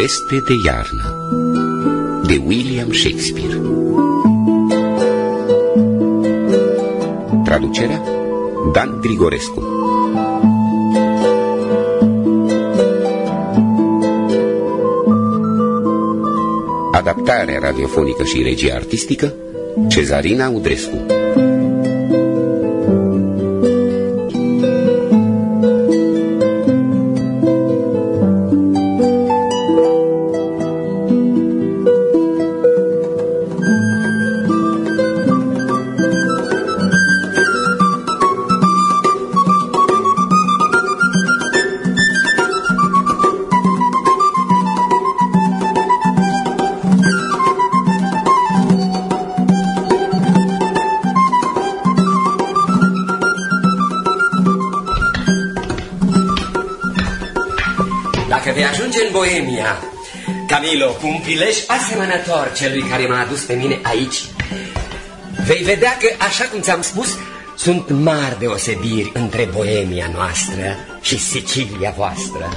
poveste de iarnă. De William Shakespeare. Traducerea Dan Grigorescu. Adaptare radiofonică și regie artistică Cezarina Udrescu prilej asemănător celui care m-a adus pe mine aici, vei vedea că, așa cum ți-am spus, sunt mari deosebiri între Boemia noastră și Sicilia voastră.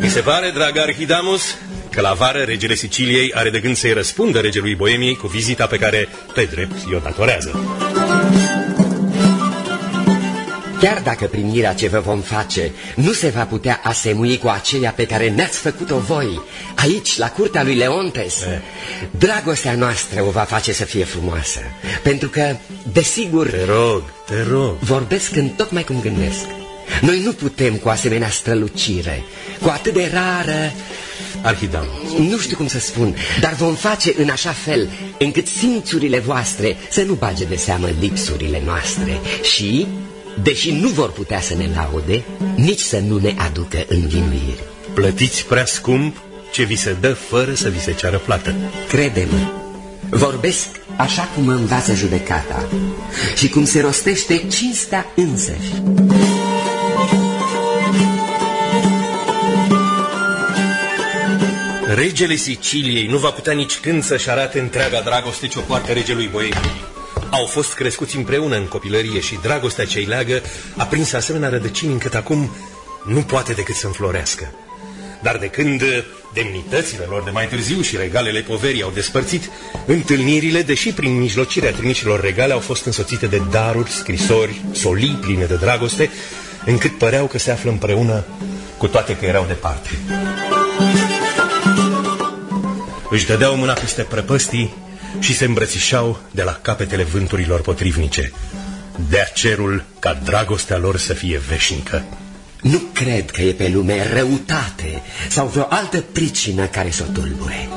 Mi se pare, drag Arhidamus, că la vară regele Siciliei are de gând să-i răspundă regelui Boemiei cu vizita pe care, pe drept, i-o datorează. Chiar dacă primirea ce vă vom face nu se va putea asemui cu aceea pe care ne-ați făcut-o voi, aici, la curtea lui Leontes, e. dragostea noastră o va face să fie frumoasă. Pentru că, desigur... Te rog, te rog. Vorbesc în tocmai cum gândesc. Noi nu putem cu asemenea strălucire, cu atât de rară... Arhidam. Nu știu cum să spun, dar vom face în așa fel încât simțurile voastre să nu bage de seamă lipsurile noastre și deși nu vor putea să ne laude, nici să nu ne aducă învinuiri. Plătiți prea scump ce vi se dă fără să vi se ceară plată. Crede-mă, vorbesc așa cum învață judecata și cum se rostește cinstea însăși. Regele Siciliei nu va putea nici când să-și arate întreaga dragoste ce o poartă regelui Boemiei. Au fost crescuți împreună în copilărie și dragostea ce-i leagă a prins asemenea rădăcini încât acum nu poate decât să înflorească. Dar de când demnitățile lor de mai târziu și regalele poverii au despărțit, întâlnirile, deși prin mijlocirea trimișilor regale, au fost însoțite de daruri, scrisori, solii pline de dragoste, încât păreau că se află împreună, cu toate că erau departe. Își dădeau mâna peste prăpăstii și se îmbrățișau de la capetele vânturilor potrivnice. Dea cerul ca dragostea lor să fie veșnică. Nu cred că e pe lume răutate sau vreo altă pricină care să o tulbure.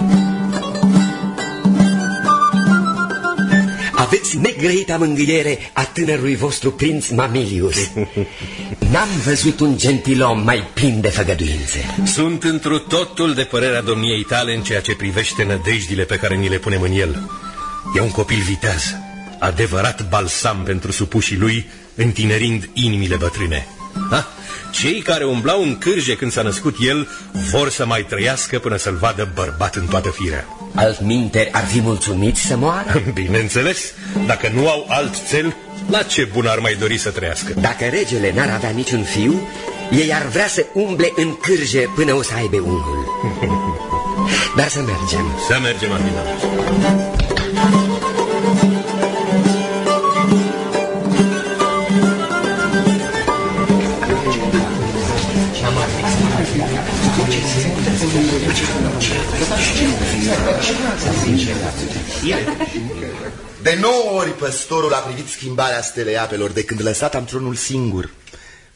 Aveți negrăita mângâiere a tânărului vostru prinț Mamilius. N-am văzut un gentilom mai plin de făgăduințe. Sunt întru totul de părerea domniei tale în ceea ce privește nădejdile pe care ni le punem în el. E un copil viteaz, adevărat balsam pentru supușii lui, întinerind inimile bătrâne. Ha? Cei care umblau în cârje când s-a născut el vor să mai trăiască până să-l vadă bărbat în toată firea. Altminteri ar fi mulțumiți să moară? Bineînțeles, dacă nu au alt cel, la ce bun ar mai dori să trăiască? Dacă regele n-ar avea niciun fiu, ei ar vrea să umble în cârje până o să aibă unul. Dar să mergem. Să mergem, Armina. De nouă ori păstorul a privit schimbarea stelei apelor de când lăsat am tronul singur.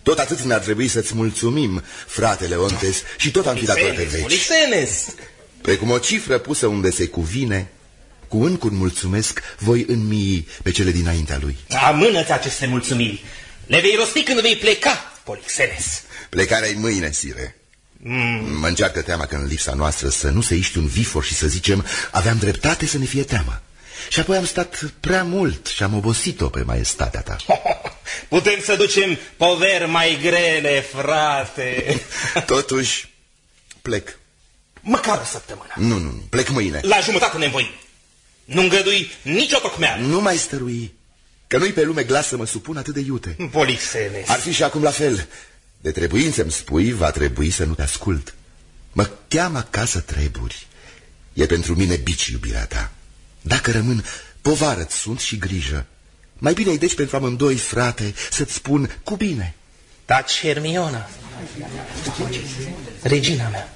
Tot atât ne-ar trebui să-ți mulțumim, fratele Ontes, și tot am fi dator veci. Polisenes! Precum o cifră pusă unde se cuvine, cu încuri mulțumesc, voi înmii pe cele dinaintea lui. Amână-ți aceste mulțumiri. Le vei rosti când vei pleca, Polixenes. Plecarea-i mâine, sire. Mm. Mă încearcă teama că în lipsa noastră să nu se iști un vifor și să zicem aveam dreptate să ne fie teamă. Și apoi am stat prea mult și am obosit-o pe maestatea ta. Putem să ducem poveri mai grele, frate. Totuși, plec. Măcar o săptămână. Nu, nu, nu, plec mâine. La jumătate ne voi. Nu îngădui nicio tocmeală. Nu mai stărui, că nu-i pe lume glas să mă supun atât de iute. Polixenes. Ar fi și acum la fel. De trebuință îmi spui, va trebui să nu te ascult. Mă cheamă acasă treburi. E pentru mine bici iubirea ta. Dacă rămân, povară sunt și grijă. Mai bine-i deci pentru amândoi, frate, să-ți spun cu bine. Taci, Hermiona. Regina mea.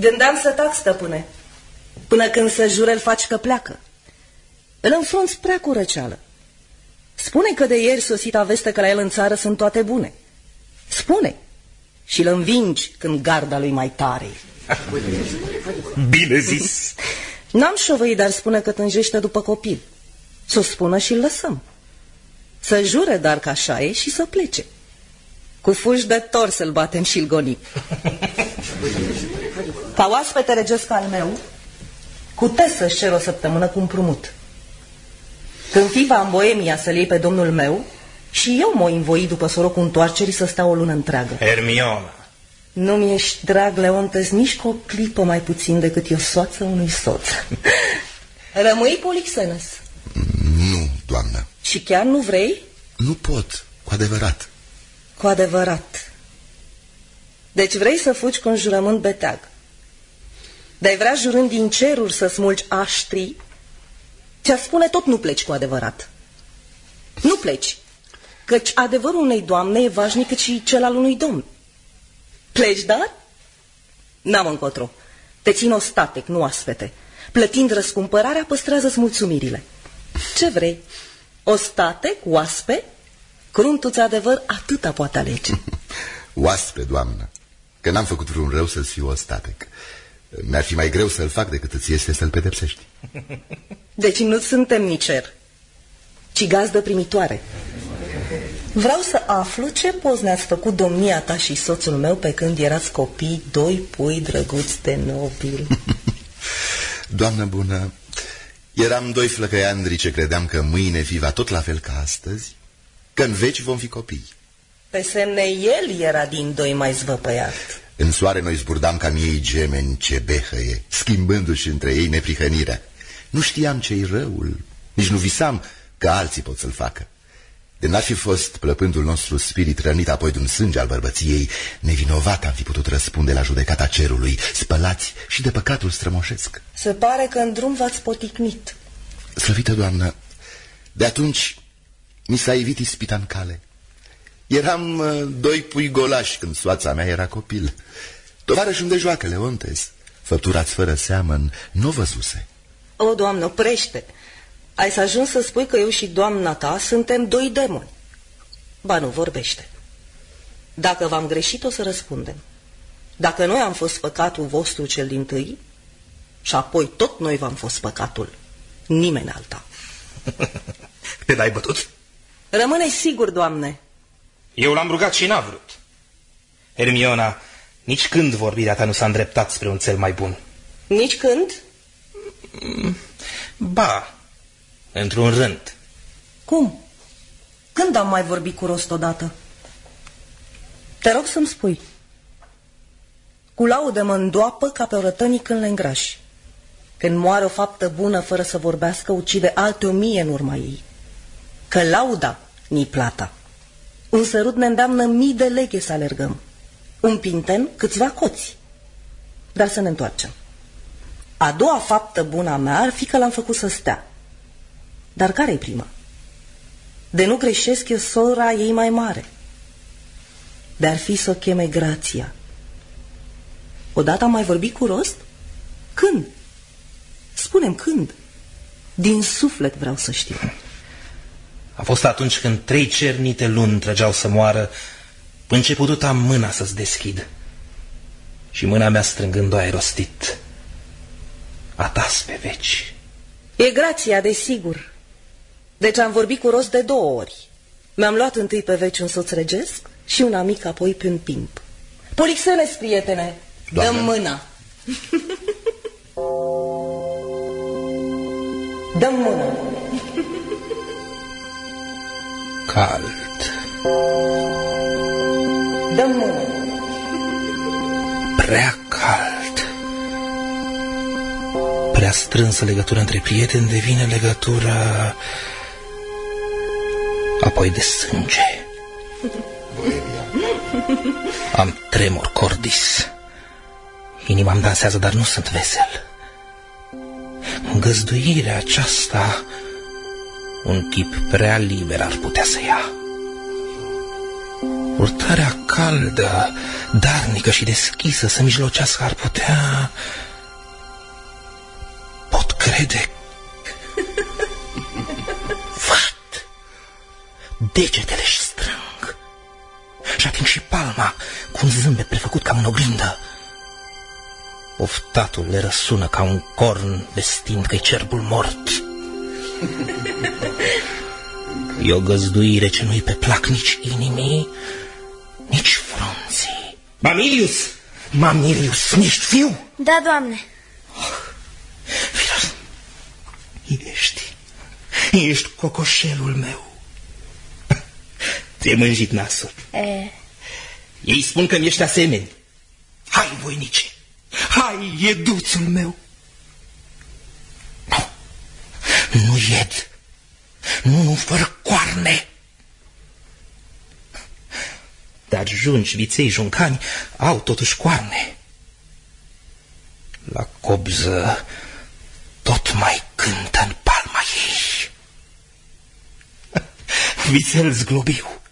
Gândeam să tac, stăpâne. Până când să jure, îl faci că pleacă. Îl înfrunți prea cu răceală. Spune că de ieri sosita veste că la el în țară sunt toate bune. Spune. Și îl învingi când garda lui mai tare. Bine zis. N-am șovăit, dar spune că tânjește după copil. Să o spună și-l lăsăm. Să jure, dar că așa e și să plece. Cu fuși de tor să-l batem și-l gonim. Ca oaspete regesc al meu, cu te să-și cer o săptămână cu împrumut. Când fi va în Boemia să-l iei pe domnul meu, și eu mă învoi după sorocul întoarcerii să stau o lună întreagă. Hermiona. Nu-mi ești drag, Leontes, nici cu o clipă mai puțin decât eu soață unui soț. Rămâi Polixenes. Nu, doamnă. Și chiar nu vrei? Nu pot, cu adevărat. Cu adevărat. Deci vrei să fugi cu un jurământ beteag. Dar vrea jurând din ceruri să smulgi aștrii? Ce-a spune tot nu pleci cu adevărat. Nu pleci, căci adevărul unei doamne e vașnic cât și cel al unui domn. Pleci, dar? N-am încotro. Te țin ostatec, nu asfete. Plătind răscumpărarea, păstrează-ți mulțumirile. Ce vrei? Ostatec, oaspe? Cruntuți adevăr atâta poate alege. Oaspe, doamnă, că n-am făcut vreun rău să-ți fiu ostatec. Mi-ar fi mai greu să-l fac decât îți este să-l pedepsești. Deci nu suntem nici cer, ci gazdă primitoare. Vreau să aflu ce poz ne-ați făcut domnia ta și soțul meu pe când erați copii, doi pui drăguți de nobil. Doamnă bună, eram doi flăcăiandri ce credeam că mâine fi va tot la fel ca astăzi, că în veci vom fi copii. Pe semne el era din doi mai zvăpăiat. În soare noi zburdam ca miei gemeni ce behăie, schimbându-și între ei neprihănirea. Nu știam ce-i răul, nici nu visam că alții pot să-l facă. De n-ar fi fost plăpândul nostru spirit rănit apoi de un sânge al bărbăției, nevinovat am fi putut răspunde la judecata cerului, spălați și de păcatul strămoșesc. Se pare că în drum v-ați poticnit. Slăvită doamnă, de atunci mi s-a evit ispita în cale. Eram uh, doi pui golași când soața mea era copil. Tovarășul de joacă, Leontes, făpturați fără seamăn, nu văzuse. O, doamnă, oprește! Ai să ajungi să spui că eu și doamna ta suntem doi demoni. Ba nu, vorbește. Dacă v-am greșit, o să răspundem. Dacă noi am fost păcatul vostru cel din tâi, și apoi tot noi v-am fost păcatul, nimeni alta. Te l-ai bătut? Rămâne sigur, doamne. Eu l-am rugat și n-a vrut. Hermiona, nici când vorbirea ta nu s-a îndreptat spre un cel mai bun. Nici când? Ba, într-un rând. Cum? Când am mai vorbit cu rost odată? Te rog să-mi spui. Cu laudă mă îndoapă ca pe o rătănii când le îngrași. Când moare o faptă bună fără să vorbească, ucide alte o mie în urma ei. Că lauda ni plata. Un sărut ne îndeamnă mii de leghe să alergăm. Un pinten câțiva coți. Dar să ne întoarcem. A doua faptă bună a mea ar fi că l-am făcut să stea. Dar care-i prima? De nu greșesc eu sora ei mai mare. De ar fi să o cheme Grația. Odată am mai vorbit cu rost? Când? Spunem când. Din suflet vreau să știu. A fost atunci când trei cernite luni trăgeau să moară, început am mâna să-ți deschid. Și mâna mea strângând-o ai rostit. A tas pe veci. E grația, desigur. Deci am vorbit cu rost de două ori. Mi-am luat întâi pe veci un soț regesc și un amic apoi pe un pimp. Polixenes, prietene, Doamne. dăm mâna. dăm mâna. Cald. Dăm mâna. Prea cald. Prea strânsă legătură între prieteni devine legătură apoi de sânge. Am tremur cordis. Inima îmi dansează, dar nu sunt vesel. Găzduirea aceasta, un chip prea liber ar putea să ia. Purtarea caldă, darnică și deschisă să mijlocească ar putea... Pot crede... Degetele și strâng și ating și palma cu un zâmbet prefăcut ca în oglindă. Oftatul le răsună ca un corn vestind că-i cerbul mort. E o găzduire ce nu-i pe plac nici inimii, nici frunții. Mamilius! Mamilius, ești fiu? Da, doamne. Filos, ești, ești cocoșelul meu. Ți-ai mânjit nasul. E, Ei spun că mi ești asemeni. Hai, voinice, hai, ieduțul meu. Nu, nu ied. Nu, nu, fără coarne. Dar junci, viței, juncani au totuși coarne. La cobză tot mai cântă în palma ei. Vițel zglobiu,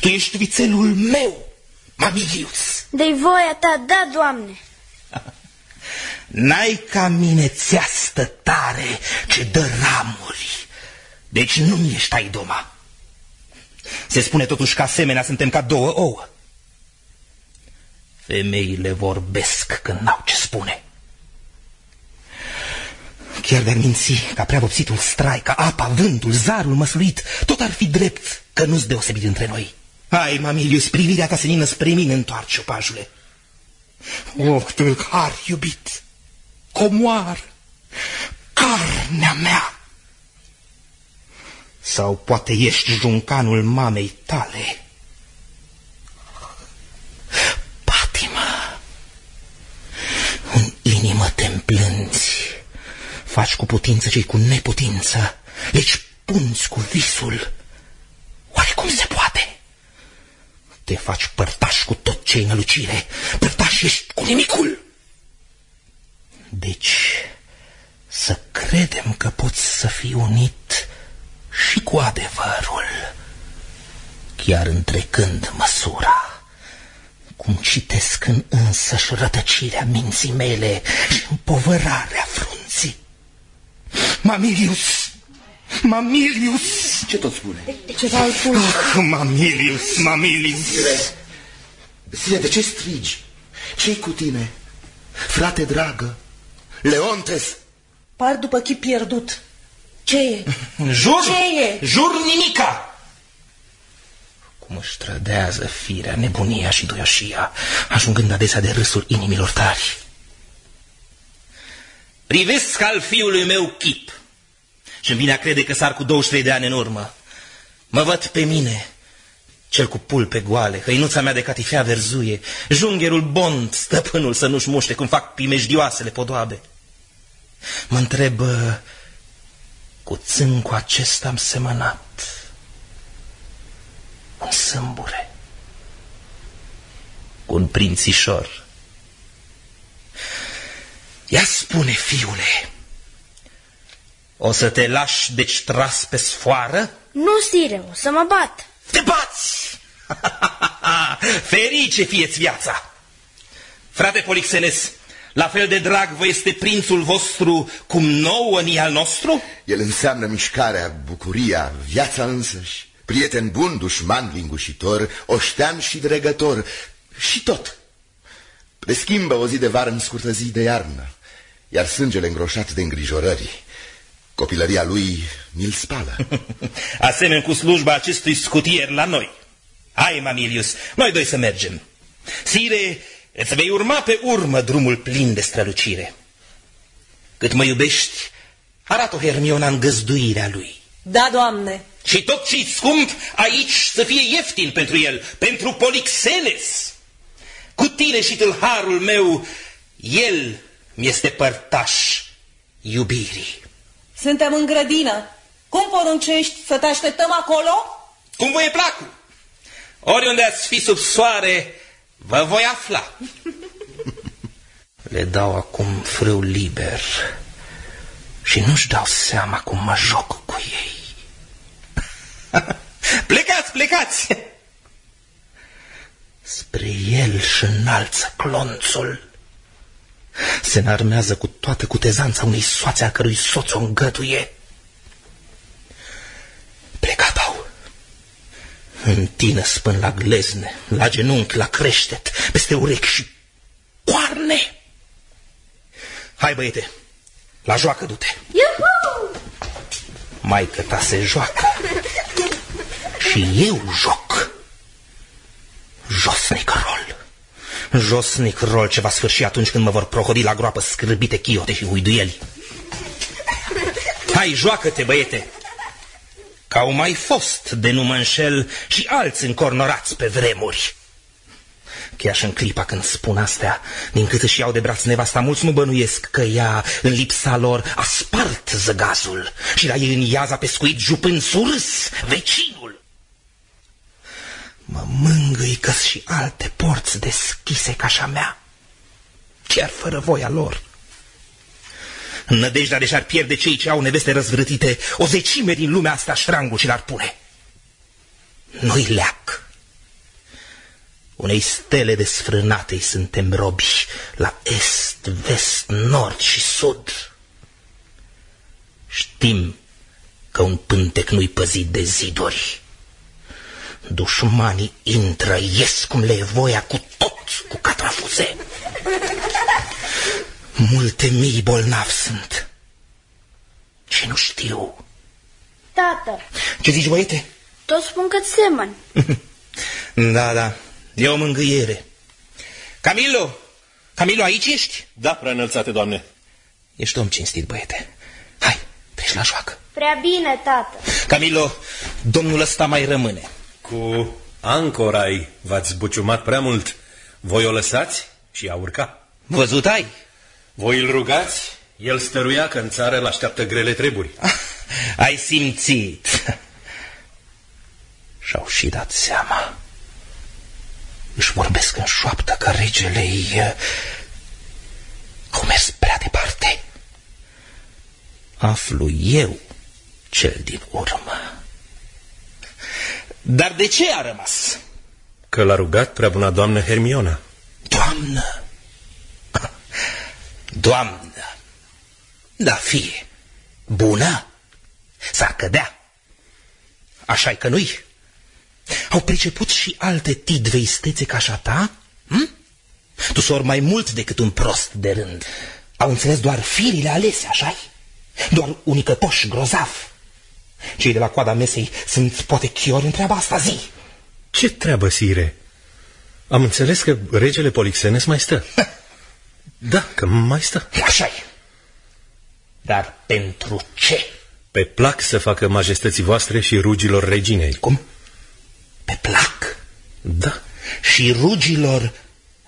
tu ești vițelul meu, Mamilius. de voia ta, da, doamne. N-ai ca mine țeastă tare ce dă ramuri, deci nu-mi ești ai doma. Se spune totuși că asemenea suntem ca două ouă. Femeile vorbesc când n-au ce spune. Chiar de-ar minți ca prea vopsitul strai, ca apa, vântul, zarul măsluit, tot ar fi drept că nu-s deosebit între noi. Hai, Mamilius, privirea ta senină spre mine întoarce, opajule. O, tâlhar iubit, comoar, carnea mea. Sau poate ești juncanul mamei tale. Patima, în inimă te împlânți, faci cu putință ce cu neputință, deci punți cu visul. Oare cum se poate? Te faci părtaș cu tot ce nălucire, părtaș ești cu nimicul. Deci, să credem că poți să fii unit și cu adevărul, chiar întrecând măsura, cum citesc în însăși rătăcirea minții mele și împovărarea frunții. Mamilius! Mamilius! Ce tot spune? Ceva îl pun. Ah, Mamilius, Mamilius! Sire, de ce strigi? ce cu tine? Frate dragă, Leontes, Par după chip pierdut. Ce e? Jur? Ce e? Jur nimica! Cum își trădează firea, nebunia și duioșia, ajungând adesea de râsul inimilor tari. Privesc al fiului meu chip și îmi vine a crede că s-ar cu 23 de ani în urmă. Mă văd pe mine, cel cu pulpe goale, hăinuța mea de catifea verzuie, jungherul bond, stăpânul să nu-și muște cum fac primejdioasele podoabe. Mă întreb, cu țâncul acesta am semănat un sâmbure, cu un prințișor. Ia spune, fiule, o să te lași deci tras pe sfoară? Nu, sire, o să mă bat. Te bați! Ferice fieți viața! Frate Polixenes, la fel de drag vă este prințul vostru cum nouă ni al nostru? el înseamnă mișcarea, bucuria, viața însăși. Prieten bun, dușman lingușitor, oștean și dregător. Și tot. Preschimbă o zi de vară în scurtă zi de iarnă, iar sângele îngroșat de îngrijorări. Copilăria lui mi-l spală. Asemeni cu slujba acestui scutier la noi. Hai, Mamilius, noi doi să mergem. Sire, îți vei urma pe urmă drumul plin de strălucire. Cât mă iubești, arată-o Hermiona în găzduirea lui. Da, doamne. Și tot ce scump aici să fie ieftin pentru el, pentru Polixenes. Cu tine și tâlharul meu, el mi-este părtaș iubirii. Suntem în grădină. Cum poruncești să te așteptăm acolo? Cum vă e placul? Oriunde ați fi sub soare, vă voi afla. Le dau acum frâu liber și nu-și dau seama cum mă joc cu ei. plecați, plecați! Spre el și înalță clonțul. Se înarmează cu toată cutezanța unei soațe a cărui soț o îngăduie. Plecat au. Întină spân la glezne, la genunchi, la creștet, peste urechi și coarne. Hai, băiete, la joacă du-te. Mai că ta se joacă. Și eu joc. Josnic rol. Josnic rol ce va sfârși atunci când mă vor prohodi la groapă scârbite chiote și uiduieli. Hai, joacă-te, băiete! Că au mai fost, de nu mă înșel, și alți încornorați pe vremuri. Chiar și în clipa când spun astea, din cât își iau de braț nevasta, mulți nu bănuiesc că ea, în lipsa lor, a spart zăgazul și la ei în iaza pescuit jupând surâs vecinul. Mă mângâi că și alte porți deschise ca așa mea, chiar fără voia lor. În nădejdea de și-ar pierde cei ce au neveste răzvrătite, o zecime din lumea asta ștrangul și l-ar pune. Nu-i leac. Unei stele desfrânate suntem robi la est, vest, nord și sud. Știm că un pântec nu-i păzit de ziduri. Dușmanii intră, ies cum le e voia cu tot, cu catrafuze. Multe mii bolnavi sunt. Și nu știu. Tată, Ce zici, băiete? toți spun că semăn. Da, da, e o mângâiere. Camilo! Camilo, aici ești? Da, prea înălțate, doamne. Ești om cinstit, băiete. Hai, treci la joacă. Prea bine, tată. Camilo, domnul ăsta mai rămâne. Cu ancorai v-ați buciumat prea mult. Voi o lăsați și a urca. Văzut ai? Voi îl rugați, el stăruia că în țară îl așteaptă grele treburi. Ai simțit. Și-au și dat seama. Își vorbesc în șoaptă că regele ei uh, au mers prea departe. Aflu eu cel din urmă. Dar de ce a rămas? Că l-a rugat prea buna doamnă Hermiona. Doamnă! Doamnă! Da, fie. Bună? S-ar cădea. așa că nu-i? Au priceput și alte tidve istețe ca așa ta? Hm? Tu sori mai mult decât un prost de rând. Au înțeles doar firile alese, așa Doar unicătoși grozav. Cei de la coada mesei sunt poate chiori întreaba asta zi. Ce treabă, sire? Am înțeles că regele Polixenes mai stă. da, că mai stă. așa -i. Dar pentru ce? Pe plac să facă majestății voastre și rugilor reginei. Cum? Pe plac? Da. Și rugilor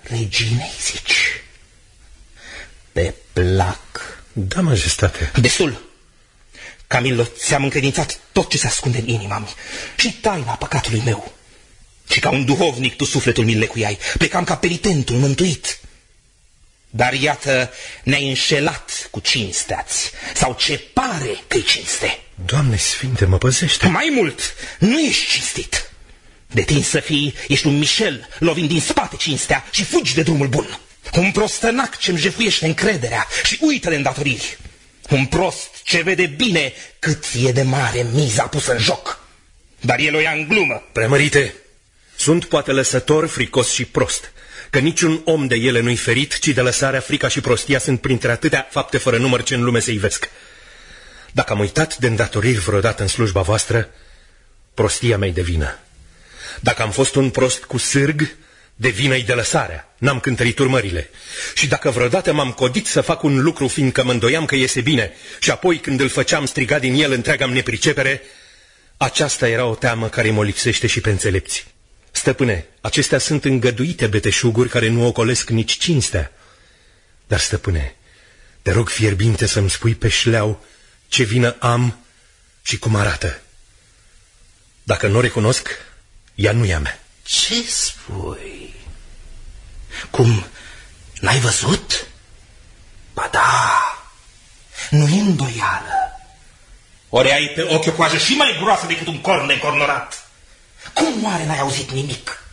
reginei, zici? Pe plac. Da, majestate. Destul. Camillo, ți-am încredințat tot ce se ascunde în inima mea și taina păcatului meu. Și ca un duhovnic tu sufletul mi lecuiai, plecam ca penitentul mântuit. Dar iată, ne-ai înșelat cu cinsteați, sau ce pare că-i cinste. Doamne Sfinte, mă păzește. Mai mult, nu ești cinstit. De tine să fii, ești un Michel, lovind din spate cinstea și fugi de drumul bun. Un prostănac ce-mi jefuiește încrederea și uită de îndatoriri. Un prost ce vede bine cât e de mare miza pusă în joc. Dar el o ia în glumă. Preamărite, sunt poate lăsător, fricos și prost, că niciun om de ele nu-i ferit, ci de lăsarea, frica și prostia sunt printre atâtea fapte fără număr ce în lume se ivesc. Dacă am uitat de îndatoriri vreodată în slujba voastră, prostia mea de vină. Dacă am fost un prost cu sârg, de vină-i de lăsarea, n-am cântărit urmările. Și dacă vreodată m-am codit să fac un lucru fiindcă mă îndoiam că iese bine și apoi când îl făceam striga din el întreaga nepricepere, aceasta era o teamă care mă lipsește și pe înțelepți. Stăpâne, acestea sunt îngăduite beteșuguri care nu ocolesc nici cinstea. Dar, stăpâne, te rog fierbinte să-mi spui pe șleau ce vină am și cum arată. Dacă nu o recunosc, ea nu e a mea. Ce spui? Cum, n-ai văzut? Ba da, nu e îndoială. Ori ai pe ochi o coajă și mai groasă decât un corn încornorat. Cum oare n-ai auzit nimic?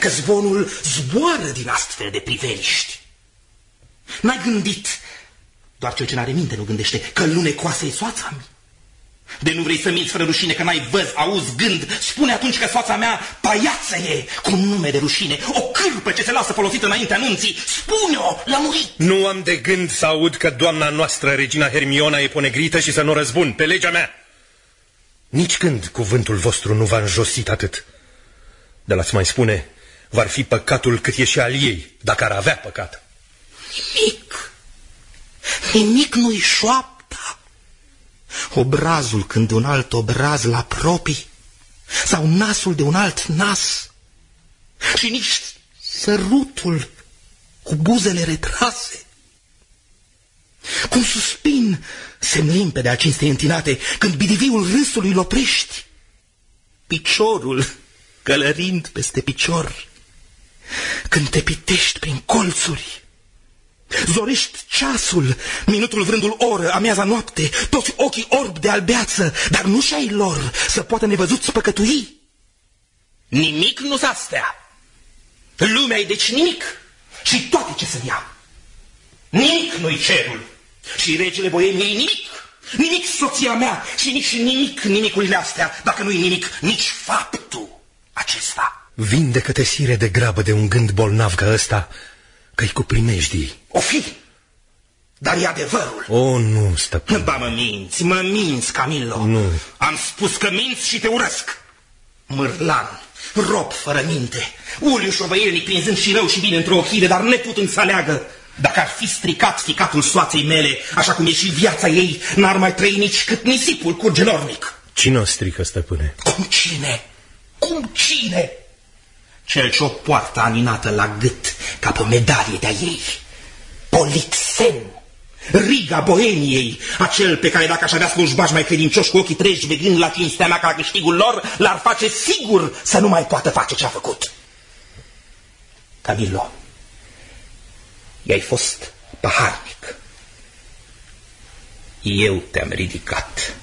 Că zvonul zboară din astfel de priveliști. N-ai gândit, doar cel ce n-are minte nu gândește, că lunecoasă e soața mea. De nu vrei să minți fără rușine că n-ai văz, auzi, gând, spune atunci că soața mea paiață e, cu un nume de rușine, o cârpă ce se lasă folosită înainte anunții, spune-o, l-a murit. Nu am de gând să aud că doamna noastră, regina Hermiona, e ponegrită și să nu răzbun, pe legea mea. Nici când cuvântul vostru nu v-a înjosit atât. De la-ți mai spune, va fi păcatul cât e și al ei, dacă ar avea păcat. Nimic, nimic nu-i șoapta. Obrazul când de un alt obraz la apropii, sau nasul de un alt nas, și nici sărutul cu buzele retrase. Cum suspin semn limpede al cinstei întinate când bidiviul râsului îl oprești. Piciorul călărind peste picior, când te pitești prin colțuri, Zorești ceasul, minutul vrândul oră, amiaza noapte, toți ochii orbi de albeață, dar nu și ai lor să poată nevăzut păcătui. Nimic nu s astea. Lumea e deci nimic și toate ce să ia. Nimic nu-i cerul și regele boemiei nimic. Nimic soția mea și nici nimic nimicurile astea, dacă nu-i nimic, nici faptul acesta. Vindecă-te, sire, de grabă de un gând bolnav ca ăsta, că-i cu primejdii. O fi, dar e adevărul. O, nu, stăpân. Ba, mă minți, mă minți, Camilo. Nu. Am spus că minți și te urăsc. Mârlan, rob fără minte, uliu șovăielnic prinzând și rău și bine într-o ochire, dar neputând să aleagă. Dacă ar fi stricat ficatul soaței mele, așa cum e și viața ei, n-ar mai trăi nici cât nisipul curge nornic. Cine o strică, stăpâne? Cum cine? Cum cine? Cel ce o poartă aninată la gât ca pe o medalie de-a ei. Polixen, Riga Boemiei, acel pe care dacă aș avea slujbași mai credincioși cu ochii treji vegând la cinstea mea ca la câștigul lor, l-ar face sigur să nu mai poată face ce a făcut. Camilo, i-ai fost paharnic. Eu te-am ridicat.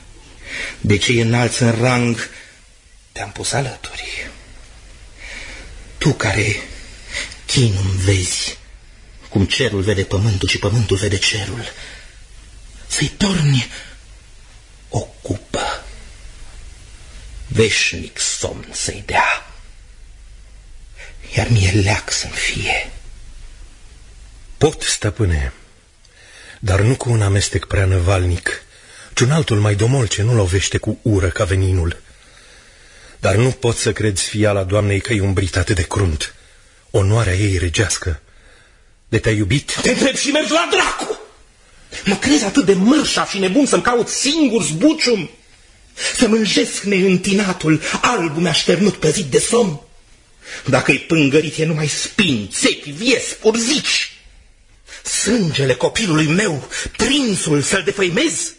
De ce înalți în rang, te-am pus alături. Tu care chinul vezi, cum cerul vede pământul și pământul vede cerul, să-i torni o cupă, veșnic somn să-i dea, iar mie leac să-mi fie. Pot, stăpâne, dar nu cu un amestec prea năvalnic, ci un altul mai domol ce nu lovește cu ură ca veninul. Dar nu pot să cred sfiala doamnei că e umbrit atât de crunt. Onoarea ei regească. De te-a iubit? Te întreb și mergi la dracu! Mă crezi atât de mărșa și nebun să-mi caut singur zbucium? Să mânjesc neîntinatul, albul mi-a șternut pe zid de somn? Dacă-i pângărit e numai spini, țepi, vies, urzici. Sângele copilului meu, prințul, să-l defăimez?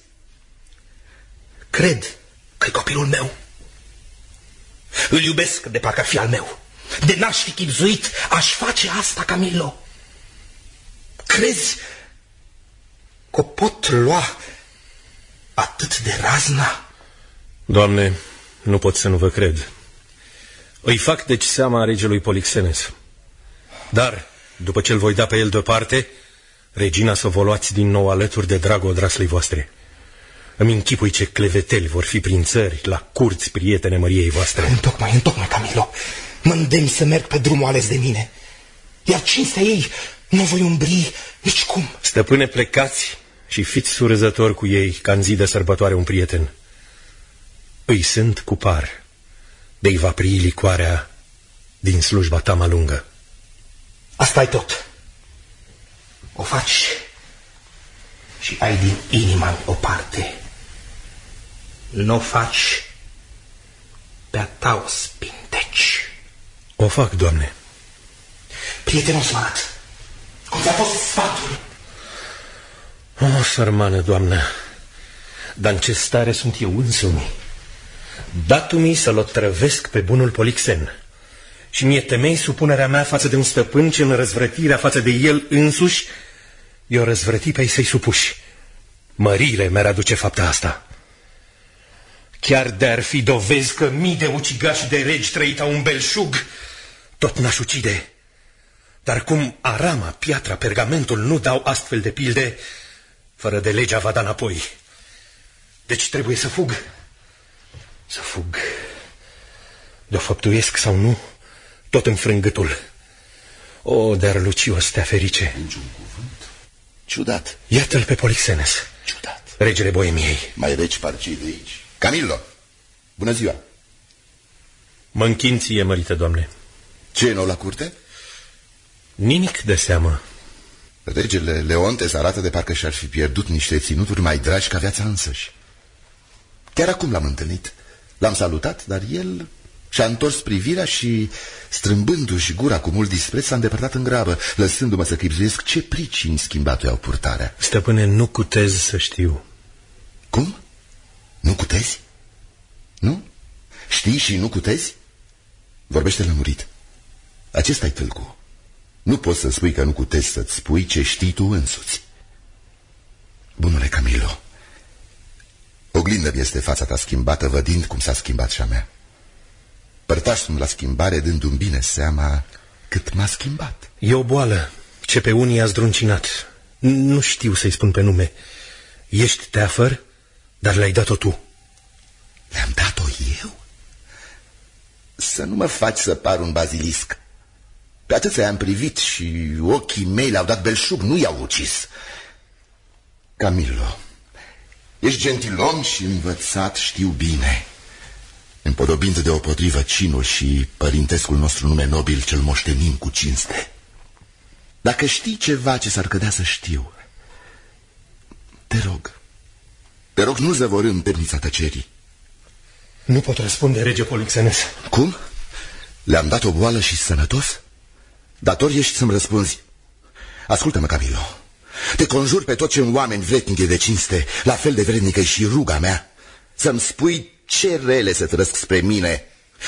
Cred că-i copilul meu. Îl iubesc de parcă ar fi al meu. De n-aș fi chipzuit, aș face asta, Camilo. Crezi că o pot lua atât de razna? Doamne, nu pot să nu vă cred. Îi fac deci seama regelui Polixenes. Dar, după ce îl voi da pe el deoparte, regina să vă luați din nou alături de dragul odraslei voastre. Îmi închipui ce cleveteli vor fi prin țări, la curți prietene măriei voastre. Întocmai, întocmai, Camilo. Mă îndemn să merg pe drumul ales de mine. Iar cinstea ei nu voi umbri nici cum. Stăpâne, plecați și fiți surâzători cu ei ca în zi de sărbătoare un prieten. Îi sunt cu par de-i va prii licoarea din slujba ta malungă. asta e tot. O faci și ai din inima o parte. Nu o faci pe-a ta o spinteci. O fac, Doamne. Prietenos Marat, cum ți-a fost sfatul? O, sărmană, Doamnă, dar în ce stare sunt eu însumi? Datu-mi să-l otrăvesc pe bunul Polixen Și mie temei supunerea mea față de un stăpân ce în răzvrătirea față de el însuși i-o răzvrăti pe ei să-i supuși. Mărire mi-ar aduce fapta asta. Chiar de-ar fi dovezi că mii de ucigași de regi trăita un belșug, tot n-aș ucide. Dar cum arama, piatra, pergamentul nu dau astfel de pilde, fără de legea va da înapoi. Deci trebuie să fug. Să fug. De-o făptuiesc sau nu, tot înfrângâtul. O, dar Lucio stea ferice. Niciun cuvânt. Ciudat. Iată-l pe Polixenes. Ciudat. Regele Boemiei. Mai reci parcei de aici. Camillo, bună ziua. Mă închin ție, mărite doamne. Ce e nou la curte? Nimic de seamă. Regele Leontes arată de parcă și-ar fi pierdut niște ținuturi mai dragi ca viața însăși. Chiar acum l-am întâlnit. L-am salutat, dar el și-a întors privirea și, strâmbându-și gura cu mult dispreț, s-a îndepărtat în grabă, lăsându-mă să chipzuiesc ce pricini schimbat au purtarea. Stăpâne, nu cutez să știu. Cum? Nu cutezi? Nu? Știi și nu cutezi? Vorbește lămurit. Acesta-i tâlcu. Nu poți să spui că nu cutezi să-ți spui ce știi tu însuți. Bunule Camilo, oglindă este fața ta schimbată, vădind cum s-a schimbat și a mea. părtaș la schimbare, dându-mi bine seama cât m-a schimbat. E o boală ce pe unii a zdruncinat. Nu știu să-i spun pe nume. Ești teafăr, dar le-ai dat-o tu. Le-am dat-o eu? Să nu mă faci să par un bazilisc. Pe atâția am privit și ochii mei le-au dat belșug, nu i-au ucis. Camillo, ești gentilom și învățat, știu bine. Împodobind de potrivă cinul și părintescul nostru nume nobil cel moștenim cu cinste. Dacă știi ceva ce s-ar cădea să știu, te rog, te rog nu zăvorâ în temnița tăcerii. Nu pot răspunde, rege Polixenes. Cum? Le-am dat o boală și sănătos? Dator ești să-mi răspunzi. Ascultă-mă, Camilo. Te conjur pe tot ce un oameni vretnic de cinste, la fel de vrednică și ruga mea, să-mi spui ce rele să trăsc spre mine,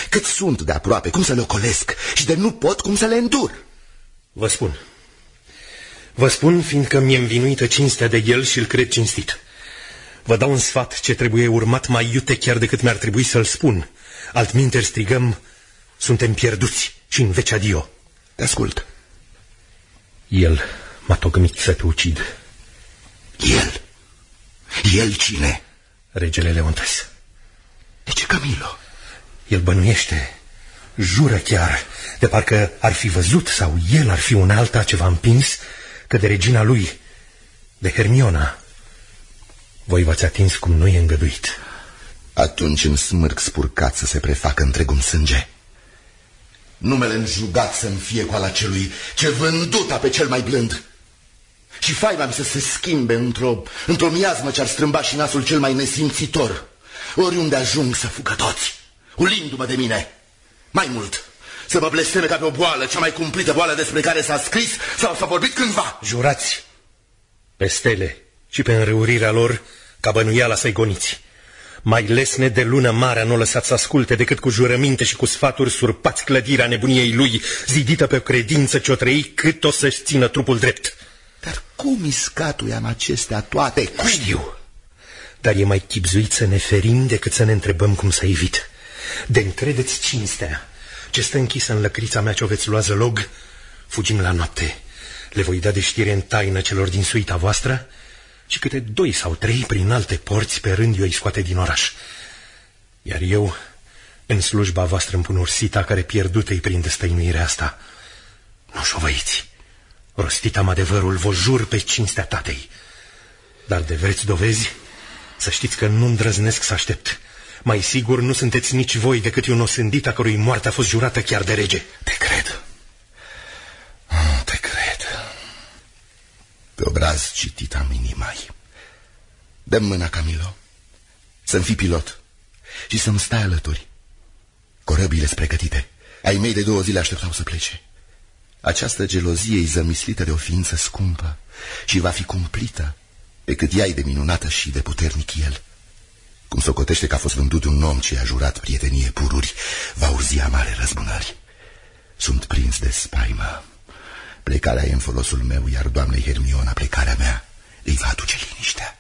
cât sunt de aproape, cum să le ocolesc și de nu pot, cum să le îndur. Vă spun. Vă spun, fiindcă mi-e învinuită cinstea de el și îl cred cinstit. Vă dau un sfat ce trebuie urmat mai iute chiar decât mi-ar trebui să-l spun. Altminteri strigăm, suntem pierduți și în veci adio. Te ascult. El m-a tocmit să te ucid. El? El cine? Regele Leontes. De ce, Camilo? El bănuiește, jură chiar, de parcă ar fi văzut sau el ar fi un alta ce v-a împins, că de regina lui, de Hermiona, voi v-ați atins cum nu e îngăduit. Atunci în smârc spurcat să se prefacă întregul sânge. Numele înjugat să-mi fie cu ala celui ce vânduta pe cel mai blând. Și faima mi să se schimbe într-o într, miazmă ce-ar strâmba și nasul cel mai nesimțitor. Oriunde ajung să fugă toți, ulindu-mă de mine. Mai mult, să mă blesteme ca pe o boală, cea mai cumplită boală despre care s-a scris sau s-a vorbit cândva. Jurați pe stele și pe înrăurirea lor ca bănuiala să-i goniți. Mai lesne de lună mare nu lăsat să asculte decât cu jurăminte și cu sfaturi surpați clădirea nebuniei lui, zidită pe o credință ce o trăi cât o să-și țină trupul drept. Dar cum iscatuiam acestea toate? Cum? Știu, dar e mai chipzuit să ne ferim decât să ne întrebăm cum să evit. De încredeți cinstea ce stă închisă în lăcrița mea ce o veți lua zălog, fugim la noapte. Le voi da de știre în taină celor din suita voastră și câte doi sau trei prin alte porți pe rând eu îi scoate din oraș. Iar eu, în slujba voastră îmi pun ursita care pierdută-i prin destăinuirea asta. Nu șovăiți. Rostit am adevărul, vă jur pe cinstea tatei. Dar de vreți dovezi, să știți că nu îndrăznesc să aștept. Mai sigur nu sunteți nici voi decât un osândit a cărui moarte a fost jurată chiar de rege. Te cred. Oh, te cred. Pe obraz citit am inimai. dă mâna, Camilo, să-mi fii pilot și să-mi stai alături. Corăbile pregătite. Ai mei de două zile așteptau să plece. Această gelozie e zămislită de o ființă scumpă și va fi cumplită pe cât ea de minunată și de puternic el. Cum socotește că a fost vândut un om ce a jurat prietenie pururi, va urzi amare răzbunări. Sunt prins de spaimă. Plecarea e în folosul meu, iar doamnei Hermiona, plecarea mea, îi va aduce liniștea.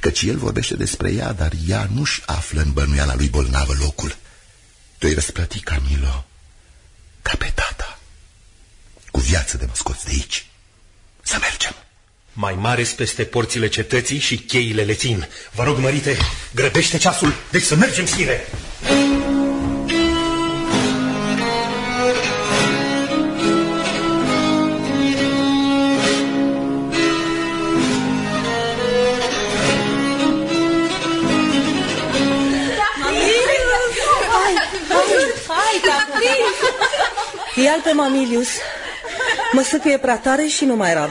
Căci el vorbește despre ea, dar ea nu-și află în bănuiala lui bolnavă locul. Tu îi răsplăti, Camilo, ca pe tata. Cu viață de mă scoți de aici. Să mergem. Mai mare peste porțile cetății și cheile le țin. Vă rog, mărite, grăbește ceasul, deci să mergem, sire. Ia-l pe Mamilius. Mă săcuie prea tare și nu mai rab.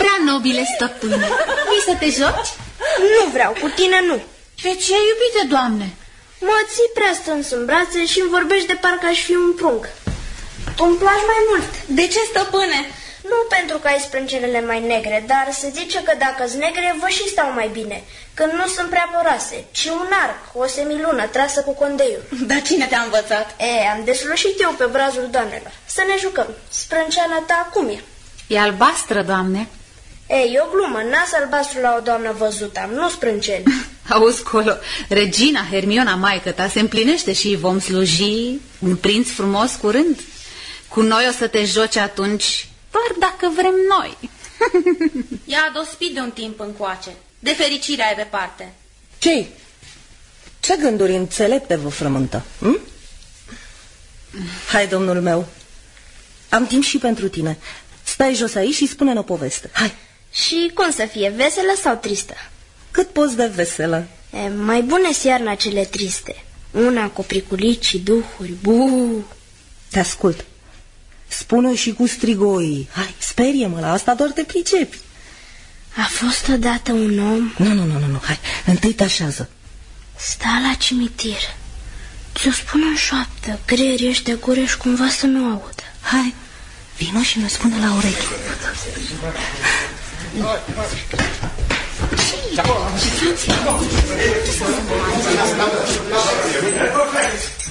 Prea nobile, stăpâne. Vrei să te joci? Nu vreau, cu tine nu. De ce, iubite doamne? Mă ții prea strâns în brațe și îmi vorbești de parcă aș fi un prunc. Tu îmi placi mai mult. De ce, stăpâne? Nu pentru că ai sprâncenele mai negre, dar se zice că dacă sunt negre, vă și stau mai bine, când nu sunt prea poroase, ci un arc, o semilună trasă cu condeiul. Dar cine te-a învățat? E, am deslușit eu pe brazul doamnelor. Să ne jucăm. Sprânceana ta cum e? E albastră, doamne. E, e o glumă, nas albastru la o doamnă văzută am, nu sprânceni. Auzi, colo, regina Hermiona, maică ta, se împlinește și vom sluji un prinț frumos curând. Cu noi o să te joci atunci, doar dacă vrem noi. I-a adospit de un timp încoace. De fericire ai de parte. ce Ce gânduri înțelepte vă frământă? Hm? Hai, domnul meu. Am timp și pentru tine. Stai jos aici și spune-ne o poveste. Hai. Și cum să fie, veselă sau tristă? Cât poți de veselă? E, mai bune iarna cele triste. Una cu priculici și duhuri, bu. Te ascult. Spune și cu strigoi. Hai, sperie-mă, la asta doar te pricepi. A fost odată un om... Nu, nu, nu, nu, nu. hai, întâi te așează. Sta la cimitir. Ți-o spun în șoaptă, greierii ăștia gurești cumva să nu audă. Hai, vino și ne spune la ureche.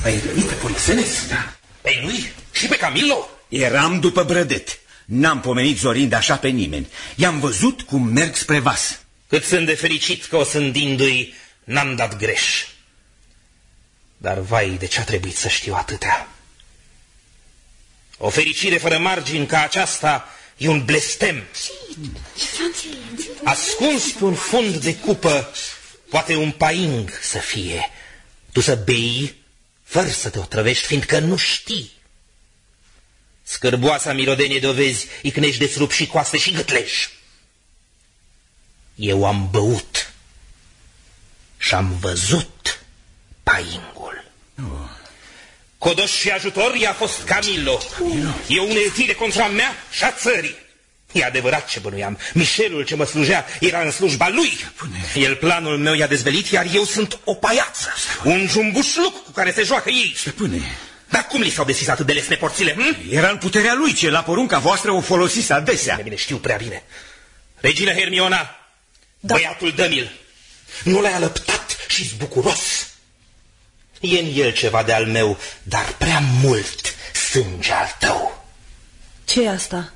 Ai venit pe Polixenes? Da. Ei, nu Și pe Camilo? Eram după brădet. N-am pomenit zorind așa pe nimeni. I-am văzut cum merg spre vas. Cât sunt de fericit că o sândindu-i n-am dat greș. Dar vai, de ce a trebuit să știu atâtea? O fericire fără margini ca aceasta e un blestem. Ascuns pe un fund de cupă, poate un paing să fie. Tu să bei, fără să te otrăvești, fiindcă nu știi. Scârboasa mirodenie dovezi, icnești de trup și coaste și gâtleș. Eu am băut și am văzut paingul. Codoș și ajutor i-a fost Camilo. E o uneltire contra mea și a țării. E adevărat ce bănuiam. Mișelul ce mă slujea era în slujba lui. El planul meu i-a dezvelit, iar eu sunt o paiață. Un jumbușluc cu care se joacă ei. Stăpâne, Dar cum li s-au deschis atât de lesne porțile? Hm? era în puterea lui ce la porunca voastră o folosise adesea. De bine, știu prea bine. Regina Hermiona, da. băiatul Dămil, nu l-ai alăptat și bucuros. E în el ceva de al meu, dar prea mult sânge al tău. ce e asta?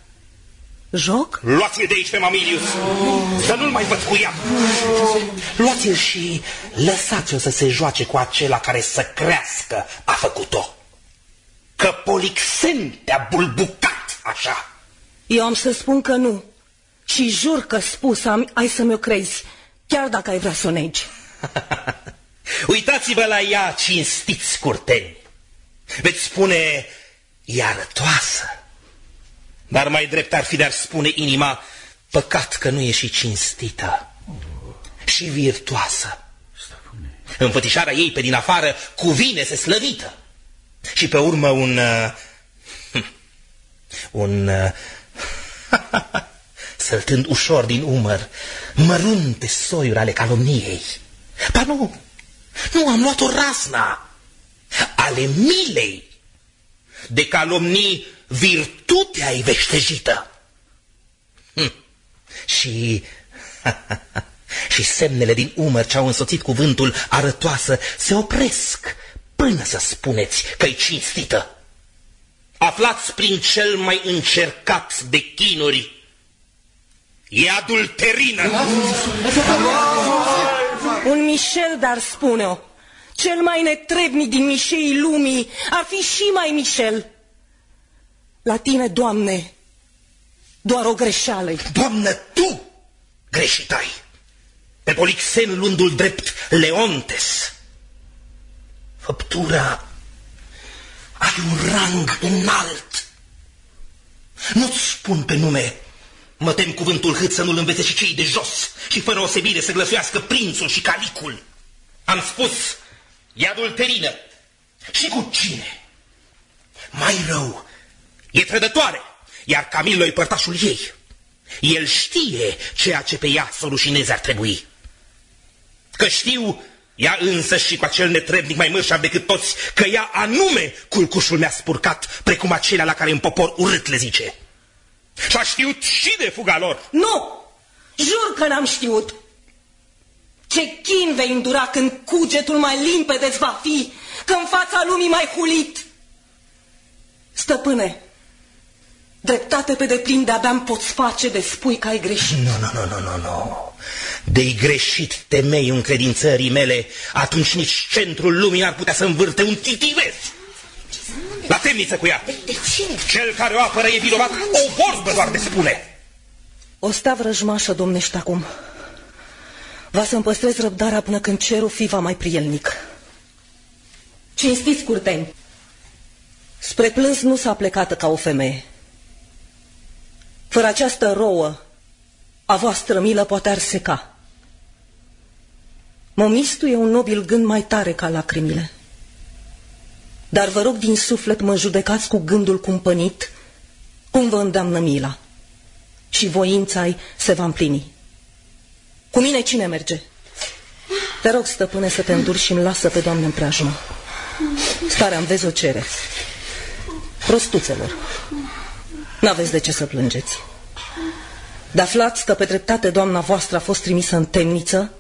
Joc? Luați-l de aici pe Mamilius, să nu-l mai văd cu ea. Luați-l și lăsați-o să se joace cu acela care să crească a făcut-o. Că Polixen te-a bulbucat așa. Eu am să spun că nu. Și jur că spus am, ai să mi-o crezi, chiar dacă ai vrea să o negi. Uitați-vă la ea, cinstiți curteni. Veți spune, e arătoasă. Dar mai drept ar fi de-ar spune inima, păcat că nu e și cinstită și virtuoasă. Înfățișarea ei pe din afară cuvine se slăvită. Și pe urmă un... uh, un... uh, săltând ușor din umăr, mărunte soiuri ale calomniei. Ba nu, nu, am luat-o rasna, ale milei. De calomnii virtutea e veștejită. Hm. Și... și semnele din umăr ce au însoțit cuvântul arătoasă se opresc până să spuneți că e cinstită. aflați prin cel mai încercat de chinuri. E adulterină! Un Michel, dar spune-o. Cel mai netrebnic din mișeii lumii ar fi și mai Michel. La tine, Doamne, doar o greșeală Doamnă, tu greșit ai. Pe Polixen luându-l drept Leontes. Făptura ai un rang înalt. Nu-ți spun pe nume, mă tem cuvântul hât să nu-l învețe și cei de jos și fără osebire să glăsuiască prințul și calicul. Am spus, e adulterină. Și cu cine? Mai rău, e trădătoare, iar Camilo e părtașul ei. El știe ceea ce pe ea să rușineze ar trebui. Că știu ea însă și cu acel netrebnic mai mărșav decât toți, că ea anume culcușul mi-a spurcat, precum acelea la care în popor urât le zice. Și a știut și de fuga lor. Nu! Jur că n-am știut. Ce chin vei îndura când cugetul mai limpede va fi, că în fața lumii mai hulit. Stăpâne, dreptate pe deplin de-abia poți face de spui că ai greșit. Nu, nu, nu, nu, nu, nu. De-i greșit temeiul încredințării mele, atunci nici centrul lumii ar putea să învârte un titivez. La temniță cu ea. De, de ce? Cel care o apără e vinovat, o vorbă doar de spune. O sta vrăjmașă domnește acum. Va să-mi păstrez răbdarea până când cerul fi va mai prielnic. Cinstiți curteni, spre plâns nu s-a plecat ca o femeie. Fără această rouă, a voastră milă poate ar seca. Mă mistuie un nobil gând mai tare ca lacrimile. Dar vă rog din suflet mă judecați cu gândul cumpănit, cum vă îndeamnă mila. Și voința se va împlini. Cu mine cine merge? Te rog, stăpâne, să te înduri și îmi lasă pe doamne în preajmă. Starea-mi vezi o cere. Prostuțelor, n-aveți de ce să plângeți. De aflați că pe dreptate doamna voastră a fost trimisă în temniță,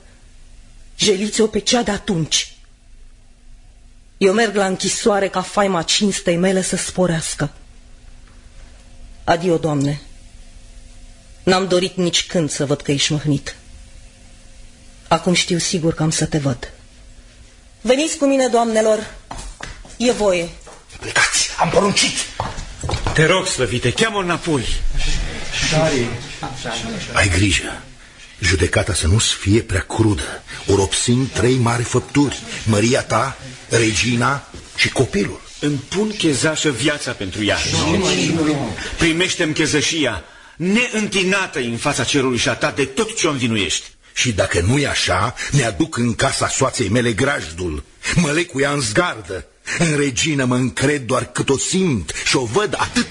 jeliți-o pe cea de atunci. Eu merg la închisoare ca faima cinstei mele să sporească. Adio, Doamne. N-am dorit nici când să văd că ești măhnit. Acum știu sigur că am să te văd. Veniți cu mine, doamnelor. E voie. Plecați, am poruncit. Te rog, slăvite, cheamă înapoi. Ai grijă. Judecata să nu-ți fie prea crudă. Oropsind trei mari făpturi. Măria ta, regina și copilul. Îmi pun chezașă viața pentru ea. Primește-mi chezășia, neîntinată în fața cerului și a ta de tot ce o învinuiești. Și dacă nu e așa, mi-aduc în casa soaței mele grajdul. Mă leg cu ea în zgardă. În regină mă încred doar cât o simt și o văd atât.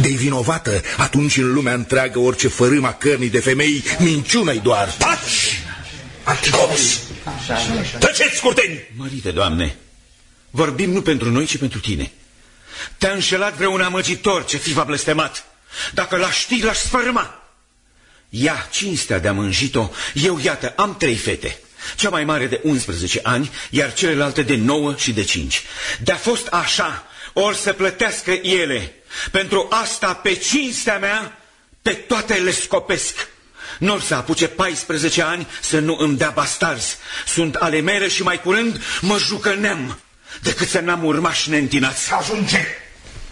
de vinovată, atunci în lumea întreagă orice fărâma cărnii de femei, minciună-i doar. Taci! Antigonus! Tăceți, curteni! Mărite, Doamne, vorbim nu pentru noi, ci pentru tine. Te-a înșelat vreun amăgitor ce fi v-a blestemat. Dacă l-aș ști, l-aș sfărâma. Ia cinstea de-a mânjit-o, eu, iată, am trei fete. Cea mai mare de 11 ani, iar celelalte de 9 și de 5. De-a fost așa, ori să plătească ele. Pentru asta, pe cinstea mea, pe toate le scopesc. Nu să apuce 14 ani să nu îmi dea bastarzi. Sunt ale mele și mai curând mă jucă neam, decât să n-am urmași neîntinați. Ajunge!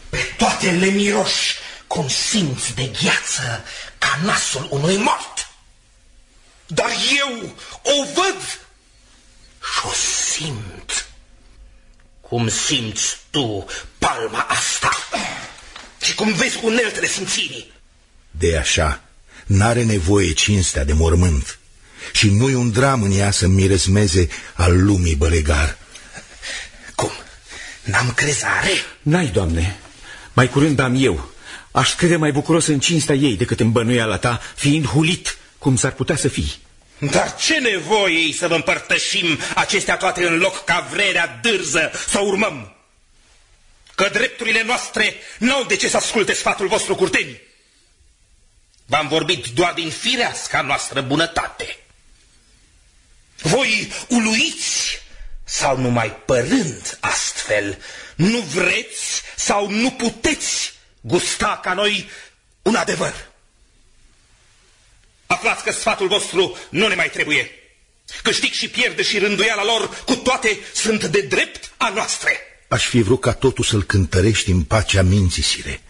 Pe toate le miroși, cum simți de gheață ca nasul unui mort. Dar eu o văd și o simt. Cum simți tu palma asta și cum vezi uneltele simțirii. De așa, n-are nevoie cinstea de mormânt și nu-i un dram în ea să mirezmeze al lumii bălegar. Cum? N-am crezare? N-ai, doamne. Mai curând am eu. Aș crede mai bucuros în cinstea ei decât în bănuiala ta, fiind hulit, cum s-ar putea să fii. Dar ce nevoie ei să vă împărtășim acestea toate în loc ca vrerea dârză să urmăm? Că drepturile noastre n-au de ce să asculte sfatul vostru curteni. V-am vorbit doar din fireasca noastră bunătate. Voi uluiți sau numai părând astfel, nu vreți sau nu puteți gusta ca noi un adevăr. Aflați că sfatul vostru nu ne mai trebuie. Câștig și pierde și rânduiala lor, cu toate sunt de drept a noastre. Aș fi vrut ca totul să-l cântărești în pacea minții, Sire,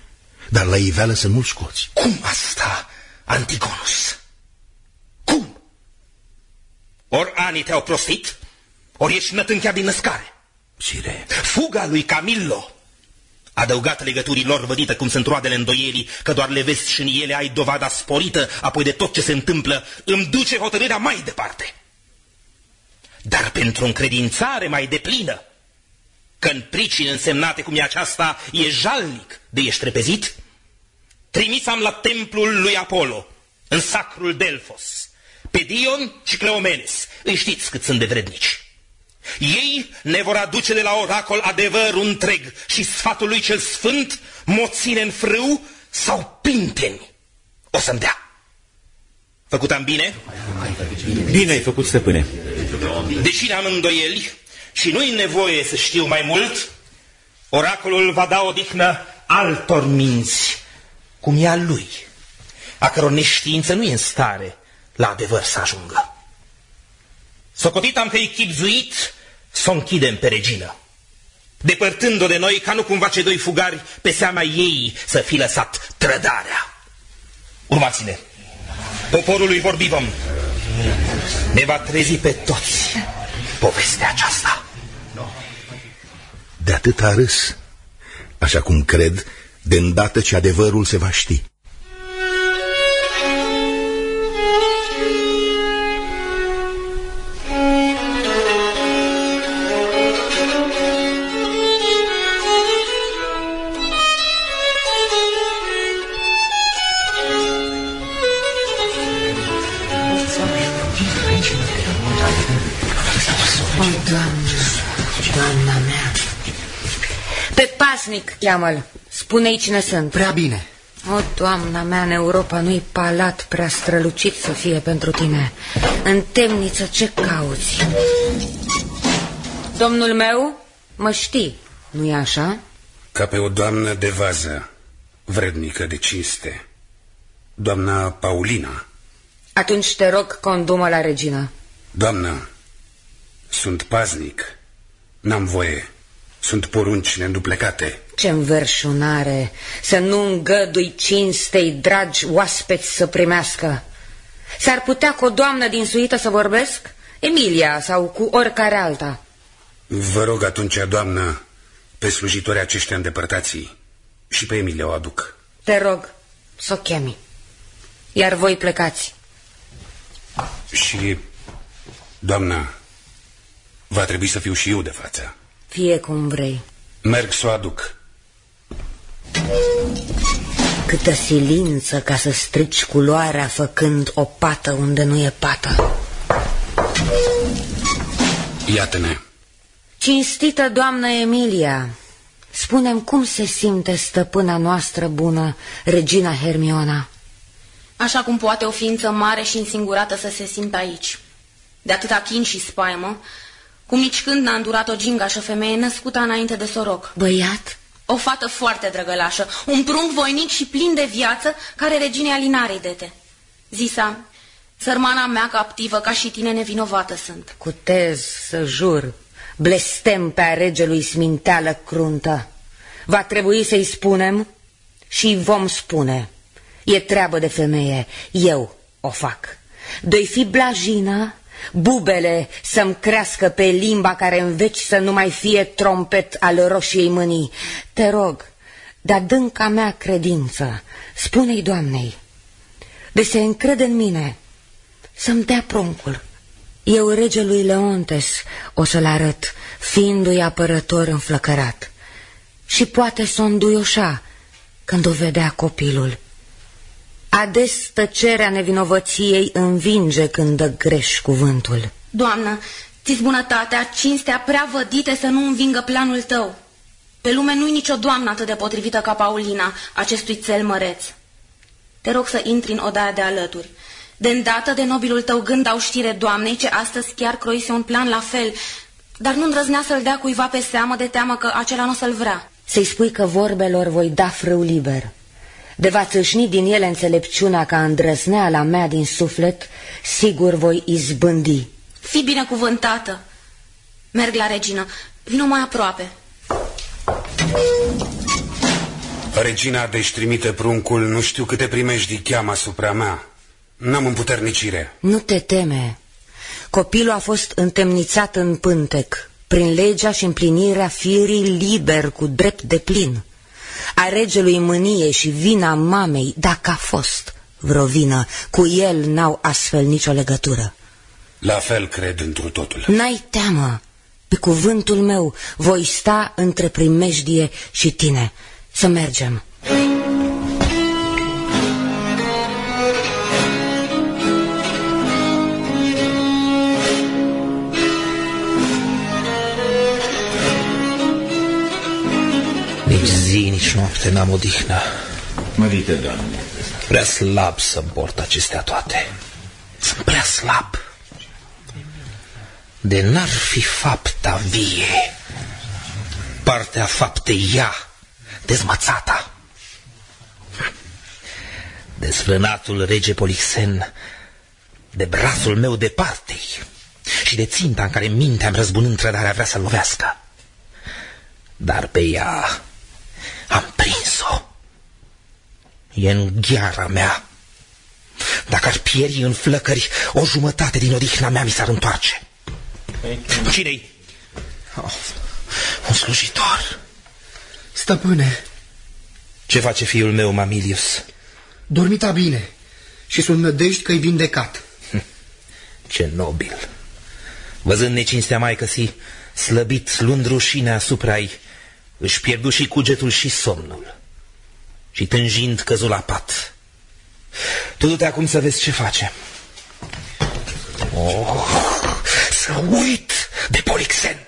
dar la iveală să nu-l scoți. Cum asta, Antigonus? Cum? Ori anii te-au prostit, ori ești nătânchea din născare. Sire. Fuga lui Camillo, adăugată legăturii lor vădită cum sunt roadele îndoierii, că doar le vezi și în ele ai dovada sporită, apoi de tot ce se întâmplă, îmi duce hotărârea mai departe. Dar pentru încredințare mai deplină, că în pricini însemnate cum e aceasta e jalnic de ești repezit, trimis am la templul lui Apollo, în sacrul Delfos, pe Dion și Cleomenes, îi știți cât sunt de vrednici. Ei ne vor aduce de la oracol adevărul întreg și sfatul lui cel sfânt, moține în frâu sau pinteni. O să-mi dea. Făcut am bine? Bine ai făcut, stăpâne. Deși ne-am îndoieli și nu-i nevoie să știu mai mult, oracolul va da odihnă altor minți, cum e a lui, a căror neștiință nu e în stare la adevăr să ajungă. Socotit am că-i chipzuit să o închidem pe regină, depărtând-o de noi ca nu cumva cei doi fugari pe seama ei să fi lăsat trădarea. Urmați-ne! Poporului vorbi vom. Ne va trezi pe toți povestea aceasta. De atât a râs, așa cum cred, de îndată ce adevărul se va ști. Pasnic cheamă-l. Spune-i cine sunt. Prea bine. O, doamna mea, în Europa nu-i palat prea strălucit să fie pentru tine. În temniță ce cauți? Domnul meu, mă știi, nu-i așa? Ca pe o doamnă de vază, vrednică de cinste. Doamna Paulina. Atunci te rog, condumă la regină. Doamnă, sunt paznic. N-am voie. Sunt porunci neînduplecate. Ce înverșunare! Să nu îngădui cinstei dragi oaspeți să primească. S-ar putea cu o doamnă din suită să vorbesc? Emilia sau cu oricare alta. Vă rog atunci, doamnă, pe slujitorii aceștia îndepărtații și pe Emilia o aduc. Te rog să o chemi. Iar voi plecați. Și, doamnă, va trebui să fiu și eu de față. Fie cum vrei. Merg să o aduc. Câtă silință ca să strici culoarea făcând o pată unde nu e pată. Iată-ne. Cinstită doamnă Emilia, spunem cum se simte stăpâna noastră bună, regina Hermiona? Așa cum poate o ființă mare și însingurată să se simtă aici. De atâta chin și spaimă, cum nici când n-a îndurat o gingașă femeie născută înainte de soroc. Băiat? O fată foarte drăgălașă, un prunc voinic și plin de viață, care reginei alinarei dete. Zisa, sărmana mea captivă, ca și tine nevinovată sunt. Cutez să jur, blestem pe a regelui sminteală cruntă. Va trebui să-i spunem și vom spune. E treabă de femeie, eu o fac. Doi fi blajină bubele să-mi crească pe limba care în veci să nu mai fie trompet al roșiei mânii. Te rog, dar dânca mea credință, spune-i Doamnei, de se încrede în mine, să-mi dea pruncul. Eu regelui Leontes o să-l arăt, fiindu-i apărător înflăcărat. Și poate să o înduioșa când o vedea copilul. Ades tăcerea nevinovăției învinge când dă greș cuvântul. Doamnă, ți bunătatea, cinstea prea vădite să nu învingă planul tău. Pe lume nu-i nicio doamnă atât de potrivită ca Paulina, acestui cel măreț. Te rog să intri în odaia de alături. De îndată de nobilul tău gând au știre doamnei ce astăzi chiar croise un plan la fel, dar nu îndrăznea să-l dea cuiva pe seamă de teamă că acela nu o să-l vrea. Să-i spui că vorbelor voi da frâu liber. De va țâșni din ele înțelepciunea ca îndrăzneala mea din suflet, sigur voi izbândi. Fii binecuvântată. Merg la regină. Vino mai aproape. Regina deci trimite pruncul, nu știu câte primești cheamă asupra mea. N-am împuternicire. Nu te teme. Copilul a fost întemnițat în pântec, prin legea și împlinirea firii liber cu drept de plin. A regelui mânie și vina mamei, dacă a fost vreo vină, cu el n-au astfel nicio legătură. La fel cred întru totul. N-ai teamă, pe cuvântul meu voi sta între primejdie și tine. Să mergem. Nici noapte n-am odihnă. Mărite, doamne. Prea slab să port acestea toate. Sunt prea slab. De n-ar fi fapta vie, partea faptei ea, dezmățata. Desfrânatul rege Polixen, de brațul meu departe și de ținta în care mintea-mi răzbunând trădarea vrea să-l lovească. Dar pe ea am prins-o. E în gheara mea. Dacă ar pieri în flăcări, o jumătate din odihna mea mi s-ar întoarce. Cine-i? Oh, un slujitor. Stăpâne, Ce face fiul meu, Mamilius? dormita bine și sunt nădejdi că-i vindecat. Ce nobil! Văzând necinstea maică si, slăbit, luând rușine asupra ei, își pierdu și cugetul și somnul. Și tânjind căzul la pat. Tu du-te acum să vezi ce face. Oh, să uit de Polixen!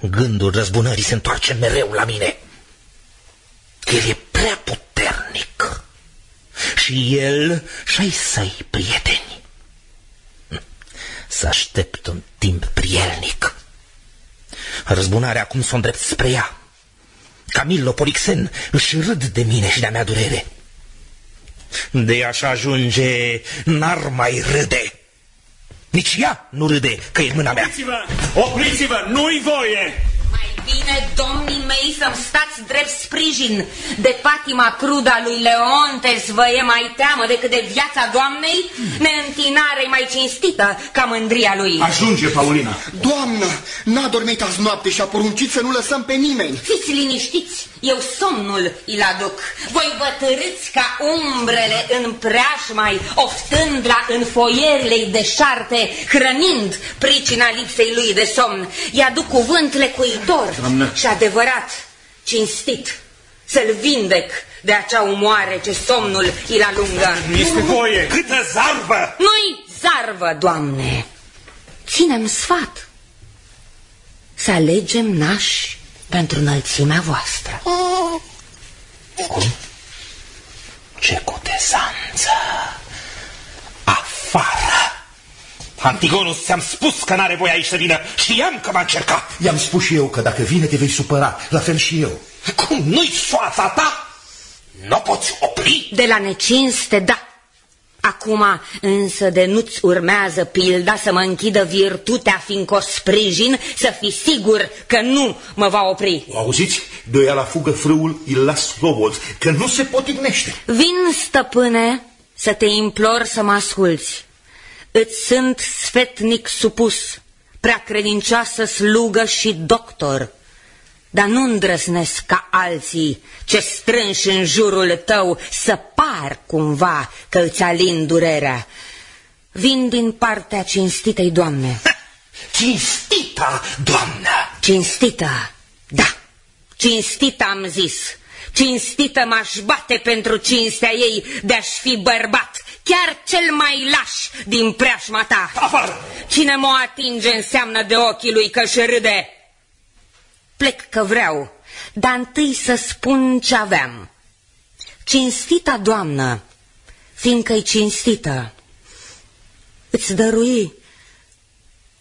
Gândul răzbunării se întoarce mereu la mine. El e prea puternic. Și el și-ai săi prieteni. Să aștept un timp prielnic. Răzbunarea acum s-o îndrept spre ea. Camillo Polixen își râd de mine și de-a mea durere. De așa ajunge, n-ar mai râde. Nici ea nu râde că e în mâna mea. Opriți-vă! Opriți-vă! Nu-i voie! Mai bine, domnii mei, să-mi stați drept sprijin. De patima crudă a lui Leontes vă e mai teamă decât de viața doamnei? Neîntinare mai cinstită ca mândria lui. Ajunge, Paulina. Doamnă, n-a dormit azi noapte și a poruncit să nu lăsăm pe nimeni. Fiți liniștiți, eu somnul îl aduc. Voi vă târâți ca umbrele în preașmai, oftând la înfoierile deșarte, hrănind pricina lipsei lui de somn. I-aduc cuvânt lecuitor Doamnă. și adevărat, cinstit, să-l vindec de acea umoare ce somnul îl alungă. Nu este voie! Câtă zarvă! Nu-i zarvă, Doamne! Ținem sfat să alegem nași pentru înălțimea voastră. Cum? Ce cutezanță! Afară! Antigonus, ți-am spus că n-are voie aici să vină. Știam că m-a încercat. I-am spus și eu că dacă vine te vei supăra, la fel și eu. Cum nu-i soața ta? Nu poți opri? De la necinste, da. Acum însă de nu-ți urmează pilda să mă închidă virtutea, fiindcă o sprijin, să fii sigur că nu mă va opri. Auziți? De ea la fugă frâul, îl las slobod, că nu se potignește. Vin, stăpâne, să te implor să mă asculți. Îți sunt sfetnic supus, prea credincioasă slugă și doctor. Dar nu îndrăznesc ca alții ce strânși în jurul tău să par cumva că îți alin durerea. Vin din partea cinstitei doamne. Cinstita, doamnă! Cinstită, da, cinstită am zis. Cinstită m-aș bate pentru cinstea ei de-aș fi bărbat, chiar cel mai laș din preașma ta. Afară! Cine mă atinge înseamnă de ochii lui că și râde. Plec că vreau, dar întâi să spun ce aveam. Cinstita doamnă, fiindcă-i cinstită, îți dărui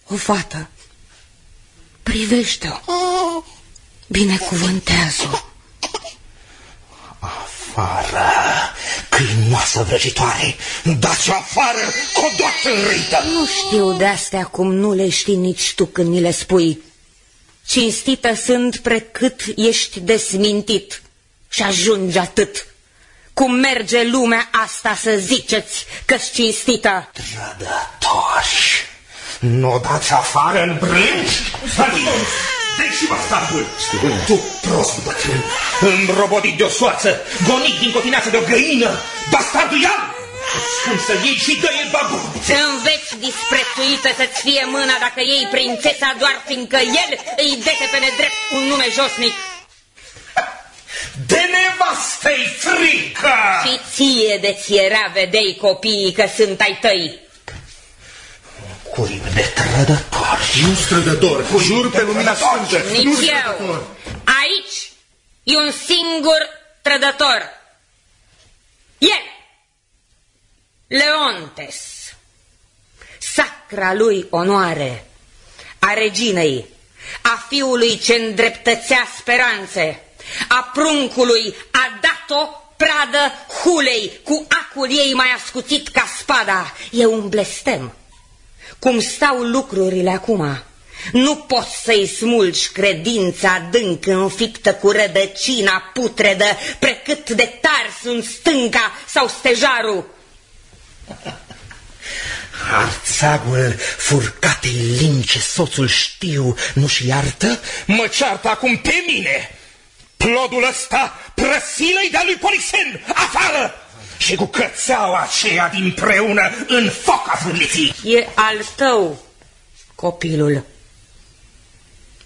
o fată Privește-o. Binecuvântează-o. Afară, câinoasă vrăjitoare, dați-o afară, codoată înrâită! Nu știu de astea cum nu le știi nici tu când ni le spui. Cinstită sunt precât ești desmintit și ajunge atât. Cum merge lumea asta să ziceți că-s cinstită? Trădători, nu dați afară în brânci? Deci și bastardul! Tu prost bătrân, îmbrobodit de o soață, gonit din cotineață de o găină, bastardul ia! Spun să iei și dă-i babul! Înveți disprețuită să-ți fie mâna dacă iei prințesa doar fiindcă el îi dete pe nedrept un nume josnic. De nevastă-i frică! Și ție de ți era vedei copiii că sunt ai tăi. Cuib de trădător. Nu strădător, jur pe lumina sfântă. Nici eu. Aici e un singur trădător. El. Leontes. Sacra lui onoare a reginei, a fiului ce îndreptățea speranțe, a pruncului a dat-o pradă hulei, cu acul ei mai ascuțit ca spada. E un blestem. Cum stau lucrurile acum, nu poți să-i smulgi credința adânc înfiptă cu rădăcina putredă, precât de tari sunt stânca sau stejarul. Arțagul furcatei lince soțul știu nu-și iartă? Mă ceartă acum pe mine! Plodul ăsta prăsilă-i de-a lui Polixen, afară! Și cu cățeaua aceea din preună în foc a E al tău, copilul.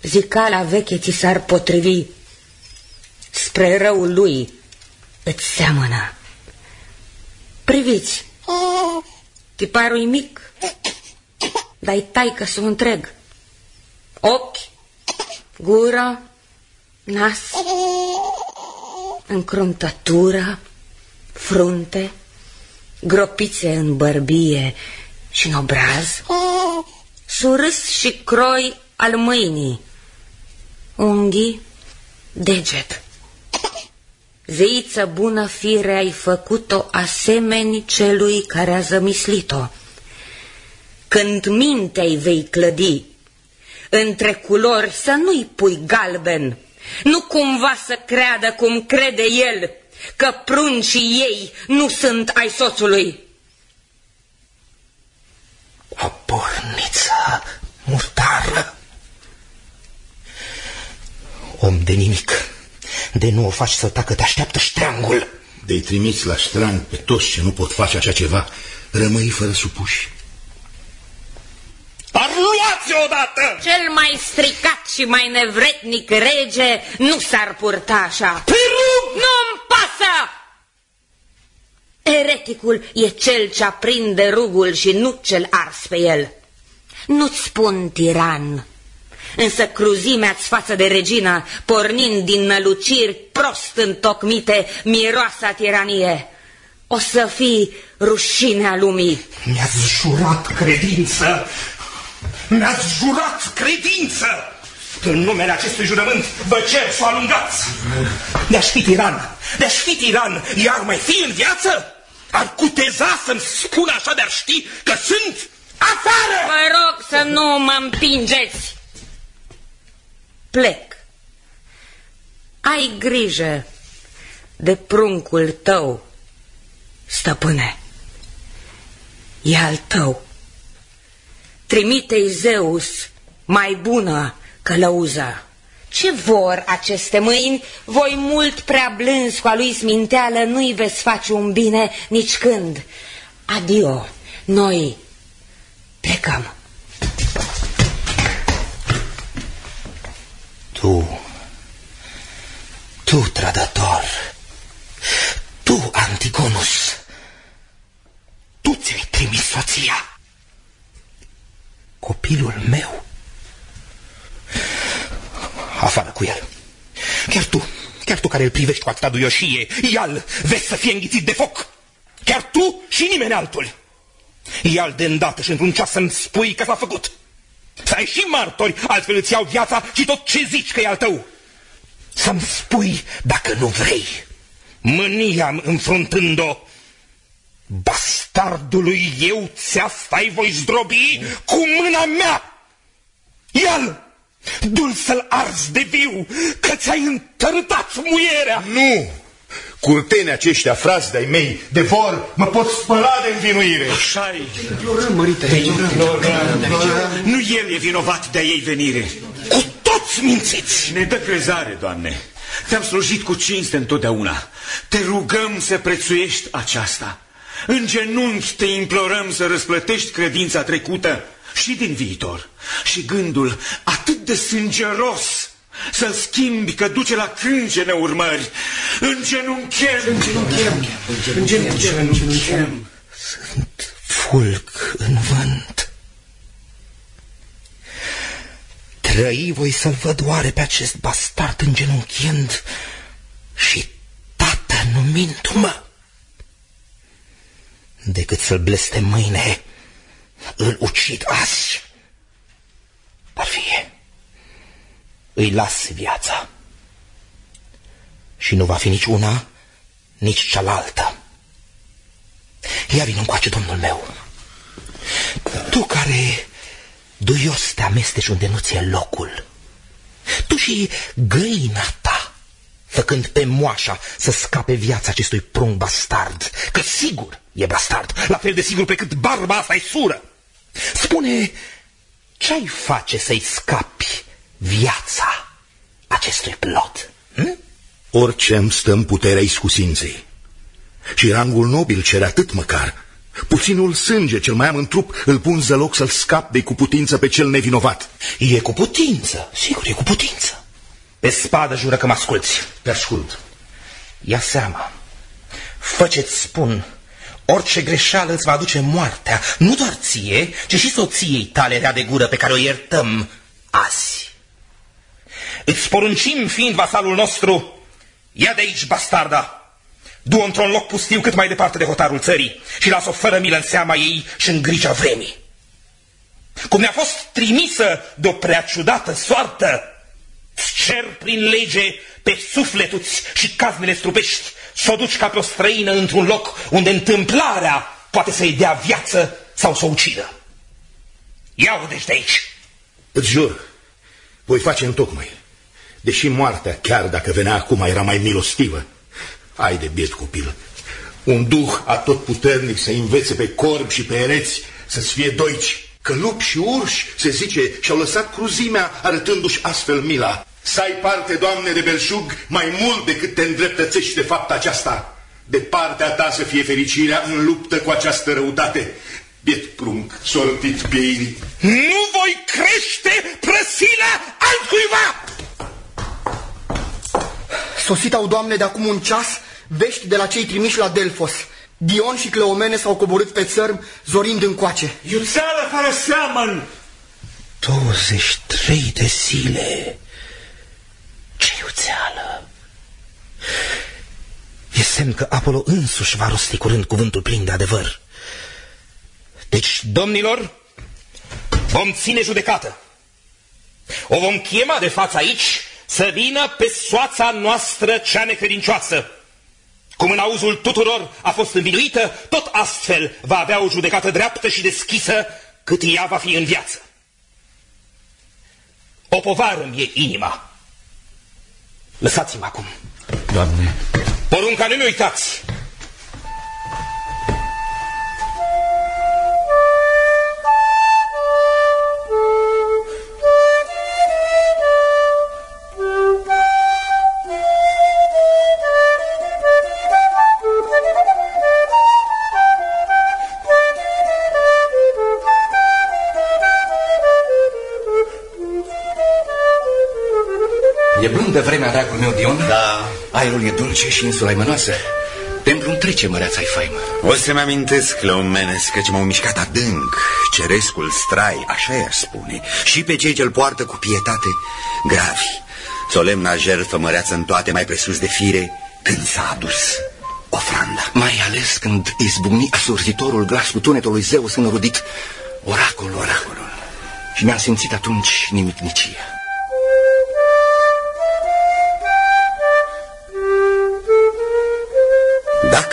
Zicala veche ți s-ar potrivi. Spre răul lui îți seamănă. Priviți, tiparul mic, dar-i taică să întreg. Ochi, gură, nas, încruntătură, frunte, gropițe în bărbie și în obraz, surâs și croi al mâinii, unghii, deget. Zeiță bună fire ai făcut-o asemeni celui care a zămislit-o. Când mintea vei clădi, între culori să nu-i pui galben, nu cumva să creadă cum crede el, că pruncii ei nu sunt ai soțului. O porniță murdară. Om de nimic, de nu o faci să tacă, te așteaptă ștreangul. De-i trimiți la ștreang pe toți ce nu pot face așa ceva, rămâi fără supuși. Dar luați odată! Cel mai stricat și mai nevretnic rege nu s-ar purta așa. Peru! Nu-mi pasă! Ereticul e cel ce aprinde rugul și nu cel ars pe el. Nu-ți spun tiran, însă cruzimea-ți față de regina, pornind din năluciri prost întocmite, miroasa tiranie. O să fii rușinea lumii. Mi-ați jurat credință mi-ați jurat credință! În numele acestui jurământ vă cer să o alungați! De-aș fi tiran, de-aș fi tiran, iar mai fi în viață? Ar cuteza să-mi spună așa de-ar ști că sunt afară! Vă rog să nu mă împingeți! Plec. Ai grijă de pruncul tău, stăpâne. E al tău trimite Zeus mai bună călăuză. Ce vor aceste mâini? Voi mult prea blânzi cu a lui sminteală nu-i veți face un bine nici când. Adio, noi plecăm. Tu, tu, trădător, tu, Antigonus, tu ți-ai trimis soția copilul meu. Afară cu el. Chiar tu, chiar tu care îl privești cu atâta duioșie, ial, vezi să fie înghițit de foc. Chiar tu și nimeni altul. Ial de îndată și într-un ceas să-mi spui că s-a făcut. Să ai și martori, altfel îți iau viața și tot ce zici că e al tău. Să-mi spui dacă nu vrei. Mânia înfruntând-o. Bastardului eu ți-asta voi zdrobi cu mâna mea. Ia-l! Du-l să-l arzi de viu, că ți-ai întărâtat muierea. Nu! Curtenii aceștia, frați de-ai mei, de vor, mă pot spăla de învinuire. Așa-i. Implorăm, mărite, implorăm. Nu el e vinovat de-a ei venire. Cu toți mințiți! Ne dă crezare, Doamne. Te-am slujit cu cinste întotdeauna. Te rugăm să prețuiești aceasta. În genunchi te implorăm să răsplătești credința trecută și din viitor. Și gândul atât de sângeros să-l schimbi că duce la crângene urmări. Îngenunchem! Îngenunchem! Îngenunchem! Îngenunchem! Sunt fulg în vânt. Trăi voi să-l văd oare pe acest bastard îngenunchind și tată numindu-mă. Decât să-l bleste mâine, îl ucid azi. Dar fie, îi las viața. Și nu va fi nici una, nici cealaltă. Ia vin încoace, domnul meu. Tu care duios te amesteci unde nu ți-e locul. Tu și găina ta, făcând pe moașa să scape viața acestui prunc bastard, că sigur e bastard, la fel de sigur pe cât barba asta e sură. Spune, ce-ai face să-i scapi viața acestui plot? Hm? Orice îmi stă în puterea iscusinței. Și rangul nobil cere atât măcar. Puținul sânge cel mai am în trup îl pun zăloc să-l scap de cu putință pe cel nevinovat. E cu putință, sigur, e cu putință. Pe spadă jură că mă asculți. Te ascult. Ia seama. Fă ce-ți spun. Orice greșeală îți va aduce moartea, nu doar ție, ci și soției tale rea de gură pe care o iertăm azi. Îți poruncim, fiind vasalul nostru, ia de aici, bastarda, du-o într-un loc pustiu cât mai departe de hotarul țării și las-o fără milă în seama ei și în grija vremii. Cum ne-a fost trimisă de o prea ciudată soartă, cer prin lege pe sufletuți și caznele strupești să o duci ca pe o străină într-un loc unde întâmplarea poate să-i dea viață sau să o ucidă. Ia-o deci de aici. Îți jur, voi face întocmai. Deși moartea, chiar dacă venea acum, era mai milostivă. Ai de biet copil. Un duh atotputernic să învețe pe corbi și pe ereți să-ți fie doici. Că lupi și urși, se zice, și-au lăsat cruzimea arătându-și astfel mila. Să ai parte, Doamne de belșug, mai mult decât te îndreptățești de fapt aceasta. De partea ta să fie fericirea în luptă cu această răutate. Biet prunc, sortit pieirii. Nu voi crește prăsila altcuiva! Sosit au, Doamne, de acum un ceas vești de la cei trimiși la Delfos. Dion și Cleomene s-au coborât pe țărm, zorind încoace. Iuțeală fără seamăn! 23 de zile. Ce iuțeală! E semn că Apollo însuși va rosti curând cuvântul plin de adevăr. Deci, domnilor, vom ține judecată. O vom chema de față aici să vină pe soața noastră cea necredincioasă. Cum în auzul tuturor a fost învinuită, tot astfel va avea o judecată dreaptă și deschisă cât ea va fi în viață. O povară mi-e inima. Lăsați-mă acum. Doamne. Porunca nu-mi uitați. Da. Aerul e dulce și insula e mănoasă. Pentru trece măreața ai faimă. O să-mi amintesc, Cleomenes, căci m-au mișcat adânc, cerescul strai, așa i spune, și pe cei ce-l poartă cu pietate gravi. Solemna jertfă măreață în toate, mai presus de fire, când s-a adus ofranda. Mai ales când izbucni asurzitorul glas cu tunetului Zeus înrudit, oracolul. oracolul. și mi-am simțit atunci nimicnicie.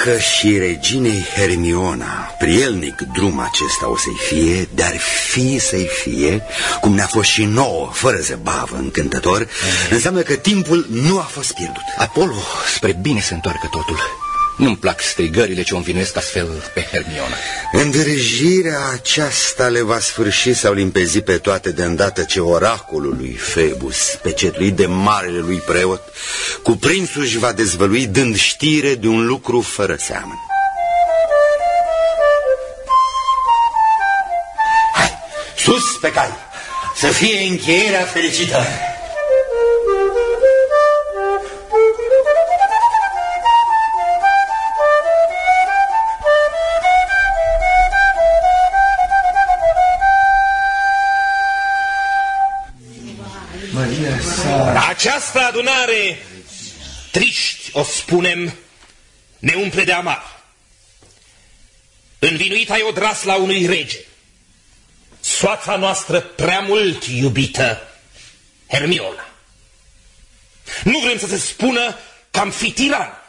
Dacă și reginei Hermiona prielnic drum acesta o să-i fie, dar fi să-i fie, cum ne-a fost și nouă, fără zăbavă, încântător, înseamnă că timpul nu a fost pierdut. Apollo, spre bine se întoarcă totul. Nu-mi plac strigările ce o învinuiesc astfel pe Hermiona. Îndrăjirea aceasta le va sfârși sau limpezi pe toate de îndată ce oracolul lui Febus, pecetluit de marele lui preot, cu prințul își va dezvălui dând știre de un lucru fără seamăn. Hai, sus pe cai, să fie încheierea fericită! Această adunare, triști o spunem, ne umple de amar. Învinuit ai odras la unui rege. Soața noastră prea mult iubită, Hermiona. Nu vrem să se spună că am fi tiran,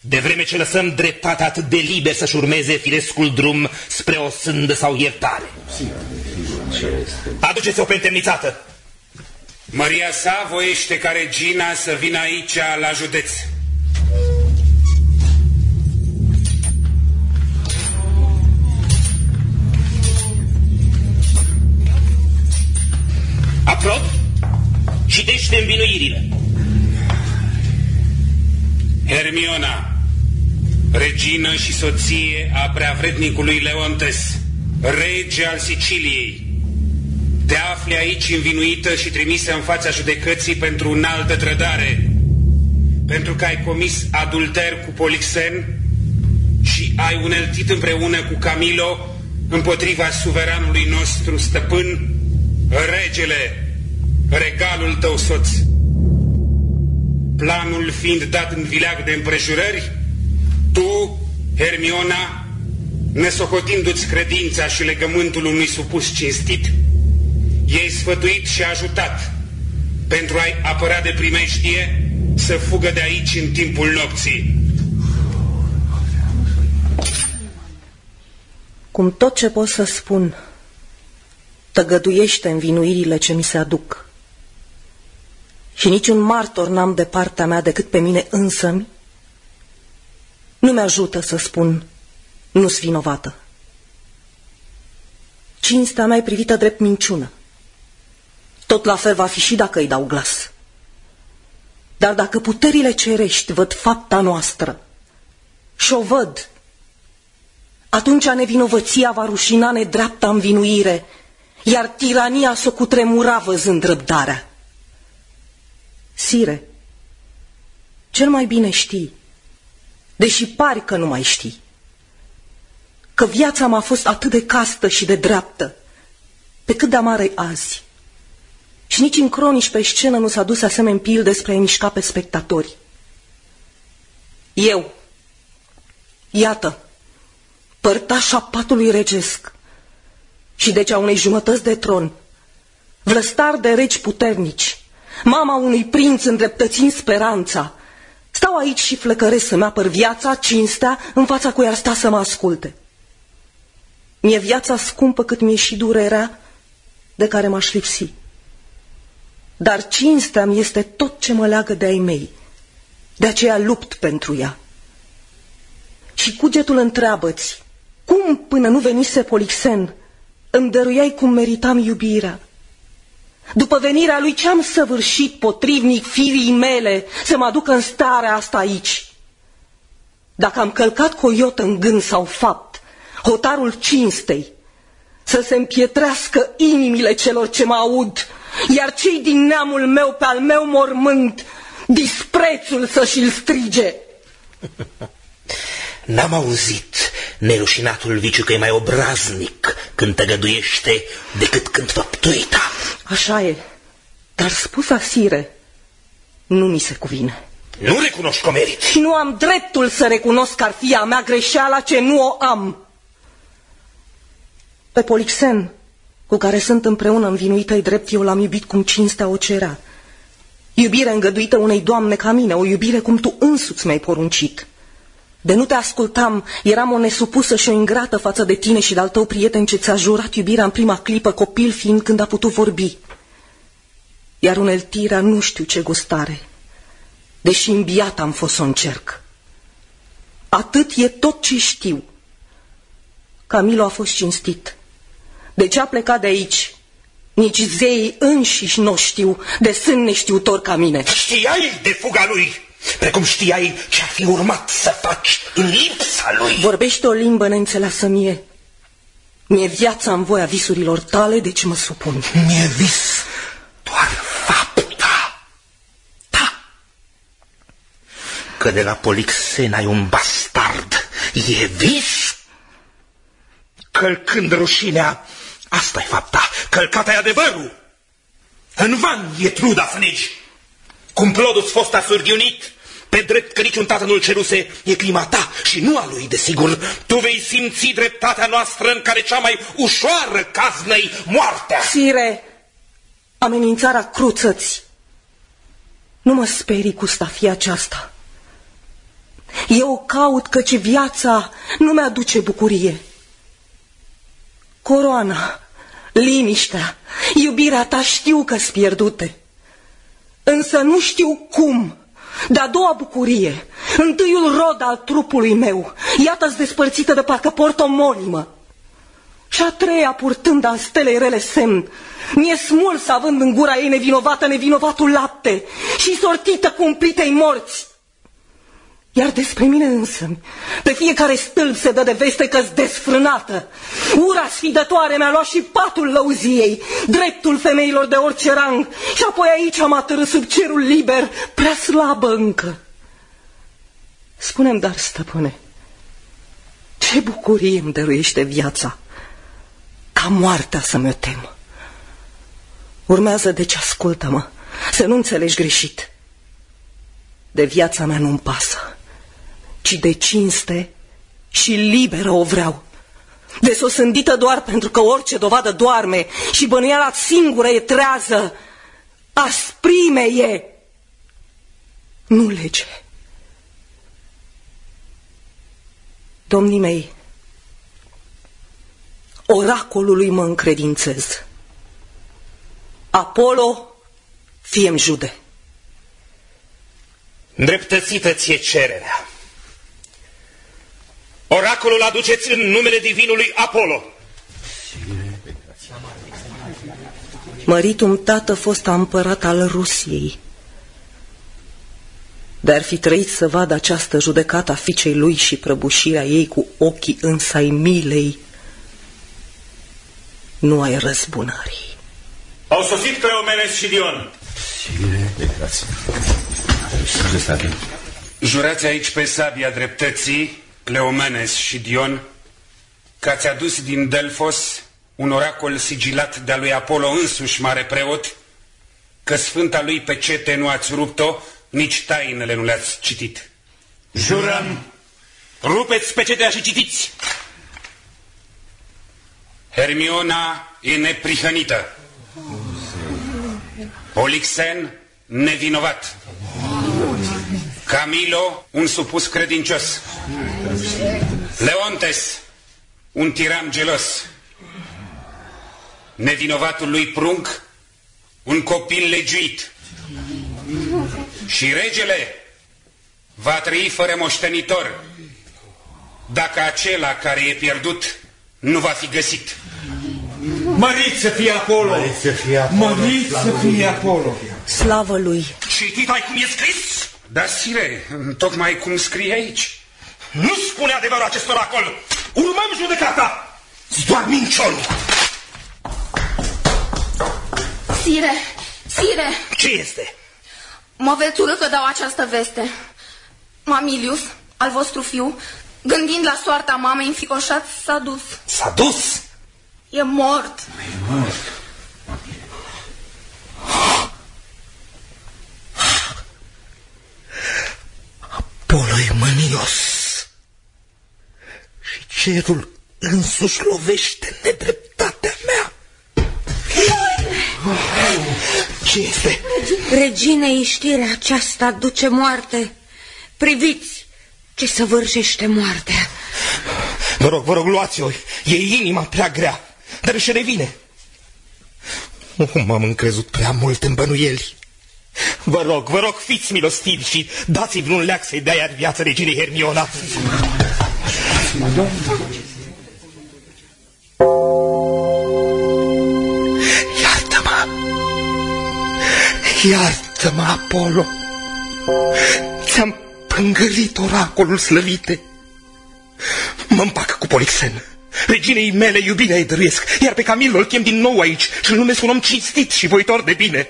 de vreme ce lăsăm dreptatea atât de liber să-și urmeze firescul drum spre o sândă sau iertare. Aduceți-o pe întemnițată. Maria sa voiește ca regina să vină aici la județ. Aprob, citește învinuirile. Hermiona, regină și soție a preavrednicului Leontes, rege al Siciliei, te afli aici învinuită și trimisă în fața judecății pentru înaltă trădare, pentru că ai comis adulter cu Polixen și ai uneltit împreună cu Camilo împotriva suveranului nostru stăpân, regele, regalul tău soț. Planul fiind dat în vileag de împrejurări, tu, Hermiona, nesocotindu-ți credința și legământul unui supus cinstit, ei sfătuit și ajutat pentru a-i apăra de primeștie să fugă de aici în timpul nopții. Cum tot ce pot să spun, tăgăduiește învinuirile ce mi se aduc. Și niciun martor n-am de partea mea decât pe mine însămi, nu mi-ajută să spun nu-s vinovată. Cinstea mea e privită drept minciună. Tot la fel va fi și dacă îi dau glas. Dar dacă puterile cerești văd fapta noastră și o văd, atunci nevinovăția va rușina nedreapta învinuire, iar tirania s-o cutremura văzând răbdarea. Sire, cel mai bine știi, deși pari că nu mai știi, că viața m-a fost atât de castă și de dreaptă, pe cât de amară azi. Și nici în cronici pe scenă nu s-a dus asemenea pil despre a mișca pe spectatori. Eu, iată, părtașa patului regesc. Și deci a unei jumătăți de tron, vlăstar de regi puternici, mama unui prinț îndreptățind speranța, stau aici și flăcăresc să-mi apăr viața, cinstea, în fața cui ar sta să mă asculte. Mi-e viața scumpă cât mi-e și durerea de care m-aș lipsi dar cinstea mi este tot ce mă leagă de ai mei. De aceea lupt pentru ea. Și cugetul întreabă-ți, cum până nu venise Polixen, îmi dăruiai cum meritam iubirea? După venirea lui ce-am săvârșit potrivnic firii mele să mă aducă în starea asta aici? Dacă am călcat coiot în gând sau fapt, hotarul cinstei, să se împietrească inimile celor ce mă aud, iar cei din neamul meu pe al meu mormânt disprețul să și-l strige. N-am auzit nerușinatul viciu că e mai obraznic când tăgăduiește decât când făptuita. Așa e, dar spus asire nu mi se cuvine. Nu recunoști că merit. Și nu am dreptul să recunosc că ar fi a mea greșeala ce nu o am. Pe Polixen cu care sunt împreună învinuită drept, eu l-am iubit cum cinstea o cerea. Iubire îngăduită unei doamne ca mine, o iubire cum tu însuți mi-ai poruncit. De nu te ascultam, eram o nesupusă și o ingrată față de tine și de-al tău prieten ce ți-a jurat iubirea în prima clipă, copil fiind când a putut vorbi. Iar uneltirea nu știu ce gustare, deși îmbiat am fost să o încerc. Atât e tot ce știu. Camilo a fost cinstit. De ce a plecat de aici? Nici zeii înșiși nu știu de sân neștiutor ca mine. Știai de fuga lui, precum știai ce ar fi urmat să faci în lipsa lui. Vorbește o limbă neînțeleasă mie. Mi-e viața în voia visurilor tale, deci mă supun. Mi-e vis doar fapta. Da. Că de la Polixen ai un bastard. E vis? Călcând rușinea, asta e fapta. Călcat ai adevărul. În van e truda să negi. Cumplodus fost asârghiunit, pe drept că niciun tată nu-l ceruse, e clima ta și nu a lui, desigur. Tu vei simți dreptatea noastră în care cea mai ușoară caznei moartea. Sire, amenințarea cruțăți. Nu mă sperii cu stafia aceasta. Eu o caut căci viața nu mi-aduce bucurie. Coroana, liniștea, iubirea ta știu că-s pierdute. Însă nu știu cum. De-a doua bucurie, întâiul rod al trupului meu, iată-ți despărțită de parcă port o molimă. Și a treia, purtând al stelei rele semn, mi-e smuls având în gura ei nevinovată nevinovatul lapte și sortită cumplitei morți. Iar despre mine însă, pe fiecare stâlp se dă de veste că-s desfrânată. Ura sfidătoare mi-a luat și patul lăuziei, dreptul femeilor de orice rang, și apoi aici am atârât sub cerul liber, prea slabă încă. Spunem dar, stăpâne, ce bucurie îmi dăruiește viața, ca moartea să mă tem. Urmează deci ascultă-mă, să nu înțelegi greșit. De viața mea nu-mi pasă ci de cinste și liberă o vreau. Desosândită doar pentru că orice dovadă doarme și bănuiala singură e trează, asprime e, nu lege. Domnii mei, oracolului mă încredințez. Apollo, fie-mi jude. Îndreptățită ție cererea. Oracolul aduceți în numele divinului Apollo. Măritum tată fost împărat al Rusiei. Dar fi trăit să vadă această judecată a fiicei lui și prăbușirea ei cu ochii însă ai milei, nu ai răzbunării. Au sosit Cleomenes și Dion. Jurați aici pe sabia dreptății Cleomenes și Dion, că ați adus din Delfos un oracol sigilat de-a lui Apollo însuși mare preot, că sfânta lui pecete nu ați rupt-o, nici tainele nu le-ați citit. Jurăm! Rupeți pecetea și citiți! Hermiona e neprihănită. Olixen nevinovat. Camilo, un supus credincios. Leontes, un tiran gelos. Nevinovatul lui Prunc, un copil legiuit. Și regele va trăi fără moștenitor, dacă acela care e pierdut nu va fi găsit. Mărit să fie Apollo! Mărit să fie Apollo! Mărit să fie Apollo! Slavă lui! Citit ai cum e scris? Da, sire, tocmai cum scrie aici. Nu spune adevărul acest oracol! Urmăm judecata! Doar minciolul! Sire, sire! Ce este? Mă veți urâ că dau această veste. Mamilius, al vostru fiu, gândind la soarta mamei înficoșat, s-a dus. S-a dus? E mort. E mort. poloi mânios. Și cerul însuși lovește nedreptatea mea. Ce este? Reginei știrea aceasta duce moarte. Priviți ce săvârșește moartea. Vă rog, vă rog, luați-o. E inima prea grea, dar își revine. Oh, m-am încrezut prea mult în bănuieli. Vă rog, vă rog, fiți milostivi și dați-i vreun leac să-i dea iar viață reginei Hermiona. Iartă-mă! Iartă-mă, Apollo! Ți-am pângărit oracolul slăvite. mă împac cu Polixen. Reginei mele iubirea îi dăruiesc, iar pe Camilo îl chem din nou aici și îl numesc un om cinstit și voitor de bine.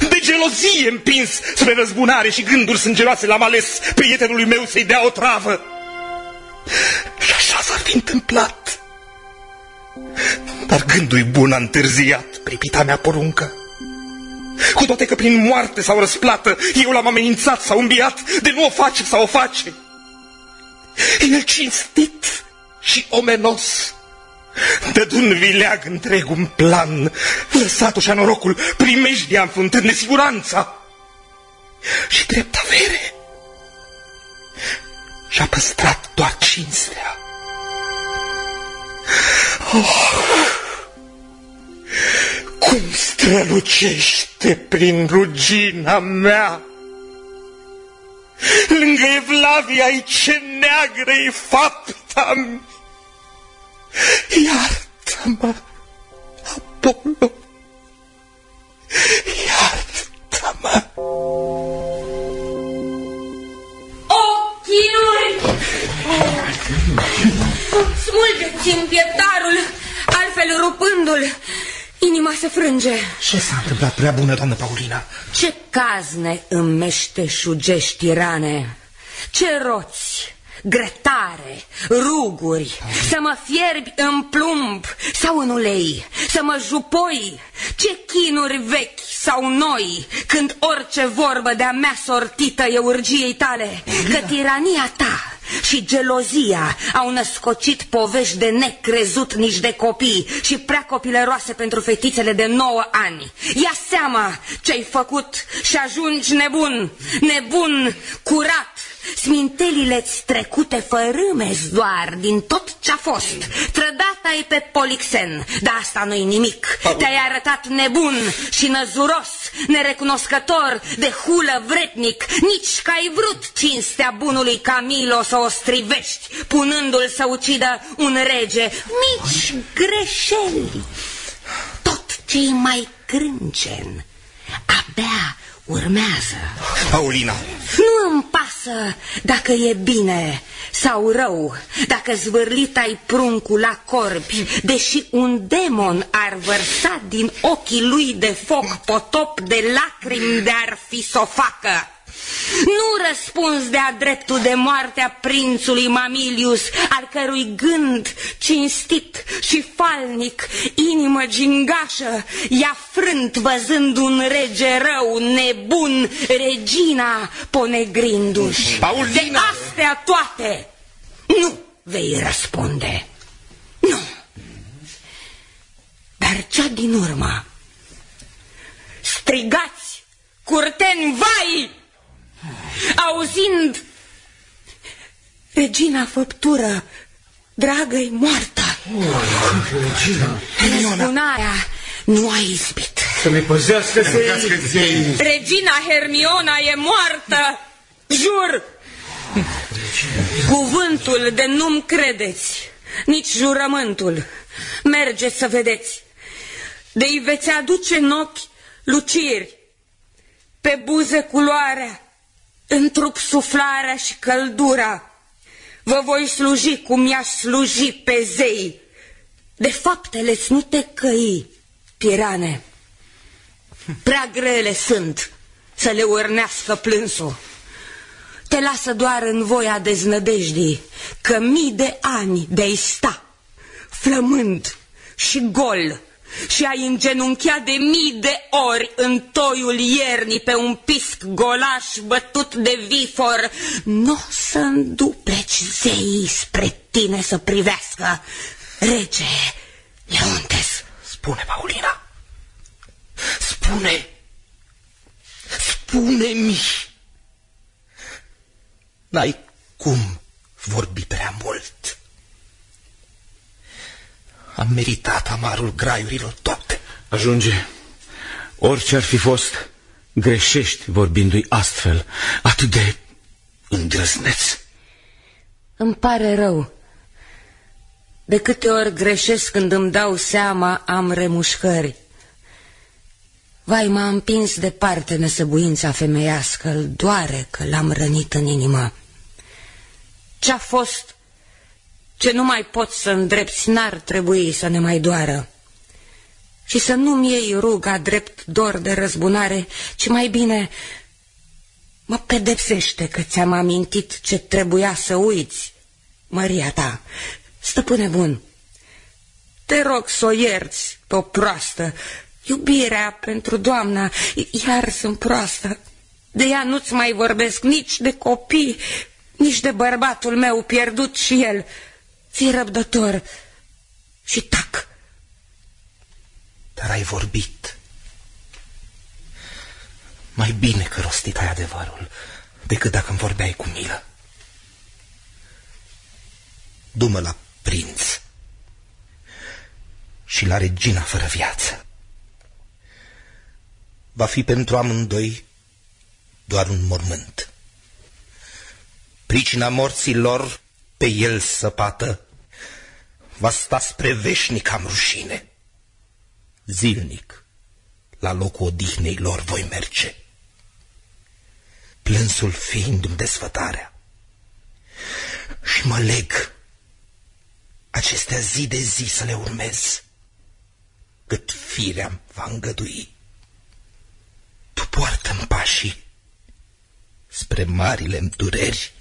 De gelozie împins spre răzbunare și gânduri sângeroase l-am ales prietenului meu să-i dea o travă. Și așa s-ar fi întâmplat. Dar gândul bun a întârziat, pripita mea poruncă. Cu toate că prin moarte sau răsplată eu l-am amenințat sau îmbiat de nu o face sau o face. El cinstit și omenos Dădu-n vileag întreg un plan, lăsat-o și-a norocul, primejdia înfruntând nesiguranța și drept avere. Și-a păstrat doar cinstea. Oh, cum strălucește prin rugina mea! Lângă Evlavia ai ce neagră e fapta -mi. Iartă-mă, Apollo! Iartă-mă! Ochinuri! Smulgeți-mi pieptarul, altfel rupându-l, inima se frânge. Ce s-a întâmplat, prea bună, doamnă Paulina? Ce cazne îmmeșteșugești, tirane? Ce roți, grătare, ruguri, să mă fierbi în plumb sau în ulei, să mă jupoi, ce chinuri vechi sau noi, când orice vorbă de-a mea sortită e urgiei tale, că tirania ta și gelozia au născocit povești de necrezut nici de copii și prea copilăroase pentru fetițele de 9 ani. Ia seama ce-ai făcut și ajungi nebun, nebun, curat, Smintelile-ți trecute fărâmezi doar din tot ce-a fost. Trădata e pe Polixen, dar asta nu-i nimic. Te-ai arătat nebun și năzuros, nerecunoscător, de hulă vretnic, nici că ai vrut cinstea bunului Camilo să o strivești, punându-l să ucidă un rege. Mici greșeli. Tot ce mai crâncen, abia urmează. Paulina! Nu îmi pasă dacă e bine sau rău, dacă zvârlit ai pruncul la corbi, deși un demon ar vărsa din ochii lui de foc potop de lacrimi de-ar fi să o facă. Nu răspuns de-a dreptul de moartea prințului Mamilius, al cărui gând cinstit și falnic, inimă gingașă, i-a frânt văzând un rege rău, nebun, regina ponegrindu-și. De astea toate nu vei răspunde. Nu. Dar cea din urmă, strigați, curteni, vai! Auzind regina făptură, dragă-i moartă. Răzbunarea nu a izbit. Să ne păzească zei. Regina Hermiona e moartă, jur. Cuvântul de nu-mi credeți, nici jurământul. Mergeți să vedeți. De-i veți aduce în ochi luciri, pe buze culoarea, în trup suflarea și căldura. Vă voi sluji cum i-aș sluji pe zei. De faptele nu te căi, tirane. Prea grele sunt să le urnească plânsul. Te lasă doar în voia deznădejdii că mii de ani de-ai sta, flămând și gol, și ai îngenunchea de mii de ori în toiul iernii pe un pisc golaș bătut de vifor, nu o să îndupleci zeii spre tine să privească. Rege Leontes. Spune, Paulina. Spune. Spune! Spune-mi! N-ai cum vorbi prea mult. Am meritat amarul graiurilor toate. Ajunge. Orice ar fi fost, greșești vorbindu-i astfel, atât de îndrăzneț. Îmi pare rău. De câte ori greșesc când îmi dau seama, am remușcări. Vai, m-a împins departe nesăbuința femeiască, îl doare că l-am rănit în inimă. Ce-a fost, ce nu mai pot să îndrepți, n-ar trebui să ne mai doară. Și să nu-mi iei ruga drept dor de răzbunare, ci mai bine mă pedepsește că ți-am amintit ce trebuia să uiți, Maria ta, stăpâne bun. Te rog să o ierți pe o proastă, iubirea pentru doamna, iar sunt proastă. De ea nu-ți mai vorbesc nici de copii, nici de bărbatul meu pierdut și el. Fii răbdător și tac. Dar ai vorbit. Mai bine că rostit ai adevărul decât dacă îmi vorbeai cu milă. Du-mă la prinț și la regina fără viață. Va fi pentru amândoi doar un mormânt. Pricina morții lor pe el săpată va sta spre veșnic am rușine. Zilnic, la locul odihnei lor voi merge, plânsul fiind-mi desfătarea. Și mă leg acestea zi de zi să le urmez, cât firea va îngădui. Tu poartă-mi pașii spre marile dureri.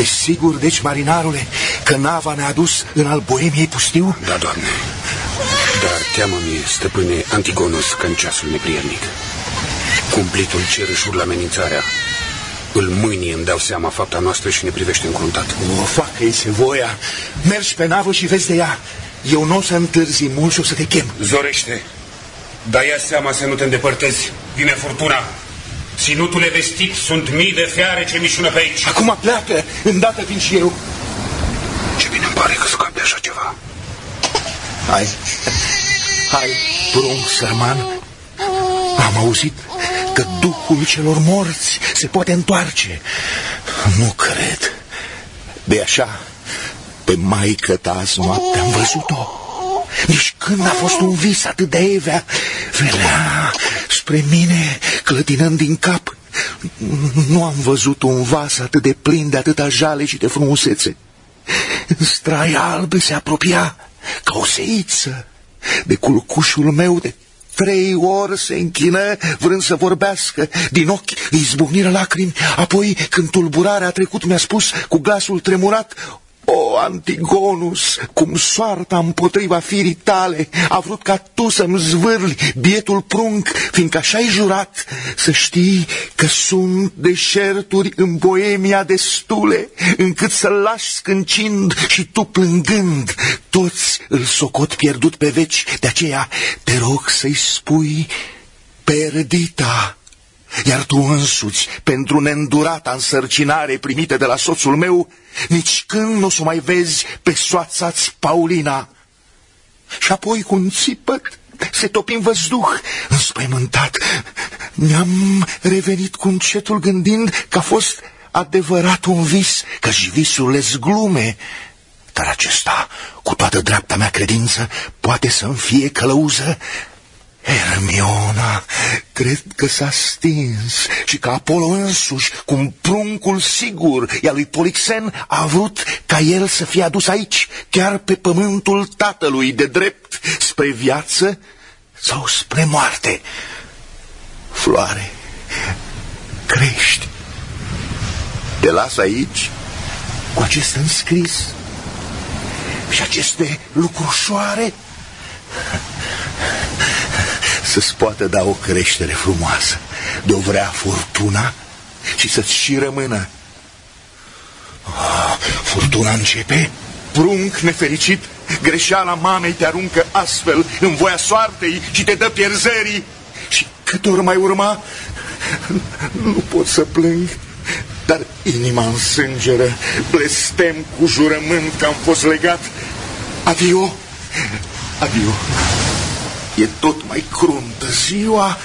Ești sigur, deci, marinarule, că nava ne-a dus în al Boemiei pustiu? Da, doamne. Dar teamă mie, stăpâne Antigonos, că în ceasul neprielnic. Cumplitul cer își urlă amenințarea. Îl mâini îmi dau seama fapta noastră și ne privește încruntat. O, facă-i se voia. Mergi pe navă și vezi de ea. Eu nu o să întârzi mult și o să te chem. Zorește. Dar ia seama să nu te îndepărtezi. Vine furtuna. Ținutule vestit sunt mii de fiare ce mișună pe aici. Acum pleacă, îndată vin și eu. Ce bine îmi pare că scap de așa ceva. Hai, hai, prunc sărman. Am auzit că Duhul celor morți se poate întoarce. Nu cred. De așa, pe maică ta azi noapte am văzut-o. Nici când a fost un vis atât de evea, venea spre mine, clătinând din cap. Nu am văzut un vas atât de plin de atâta jale și de frumusețe. Straia albă se apropia ca o seiță de culcușul meu de trei ori se închină, vrând să vorbească. Din ochi îi zbucniră lacrimi, apoi, când tulburarea a trecut, mi-a spus cu glasul tremurat, o, Antigonus, cum soarta împotriva firii tale a vrut ca tu să-mi zvârli bietul prunc, fiindcă așa-ai jurat să știi că sunt deșerturi în Boemia destule, încât să-l lași scâncind și tu plângând. Toți îl socot pierdut pe veci, de aceea te rog să-i spui Perdita iar tu însuți, pentru neîndurata însărcinare primită de la soțul meu, nici când nu o să mai vezi pe soața-ți Paulina. Și apoi cu un țipăt se topi în văzduh, înspăimântat. Mi-am revenit cu încetul gândind că a fost adevărat un vis, că și visul le zglume. Dar acesta, cu toată dreapta mea credință, poate să-mi fie călăuză Hermiona, cred că s-a stins și că Apollo însuși, cum pruncul sigur i lui Polixen, a vrut ca el să fie adus aici, chiar pe pământul tatălui de drept, spre viață sau spre moarte. Floare, crești. Te las aici cu acest înscris și aceste lucrușoare să-ți poată da o creștere frumoasă, de-o vrea furtuna și să-ți și rămână. Ah, furtuna începe, prunc nefericit, greșeala mamei te aruncă astfel în voia soartei și te dă pierzării. Și cât ori mai urma, nu pot să plâng, dar inima însângeră, blestem cu jurământ că am fost legat. Adio, adio, e tot mai cruntă ziua,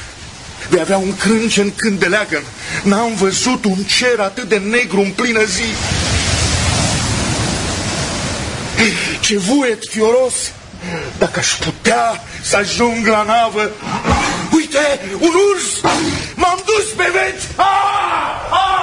vei avea un crâncen când de leagăn. N-am văzut un cer atât de negru în plină zi. Ce vuiet fioros! Dacă aș putea să ajung la navă... Uite, un urs! M-am dus pe veți! Ah! Ah!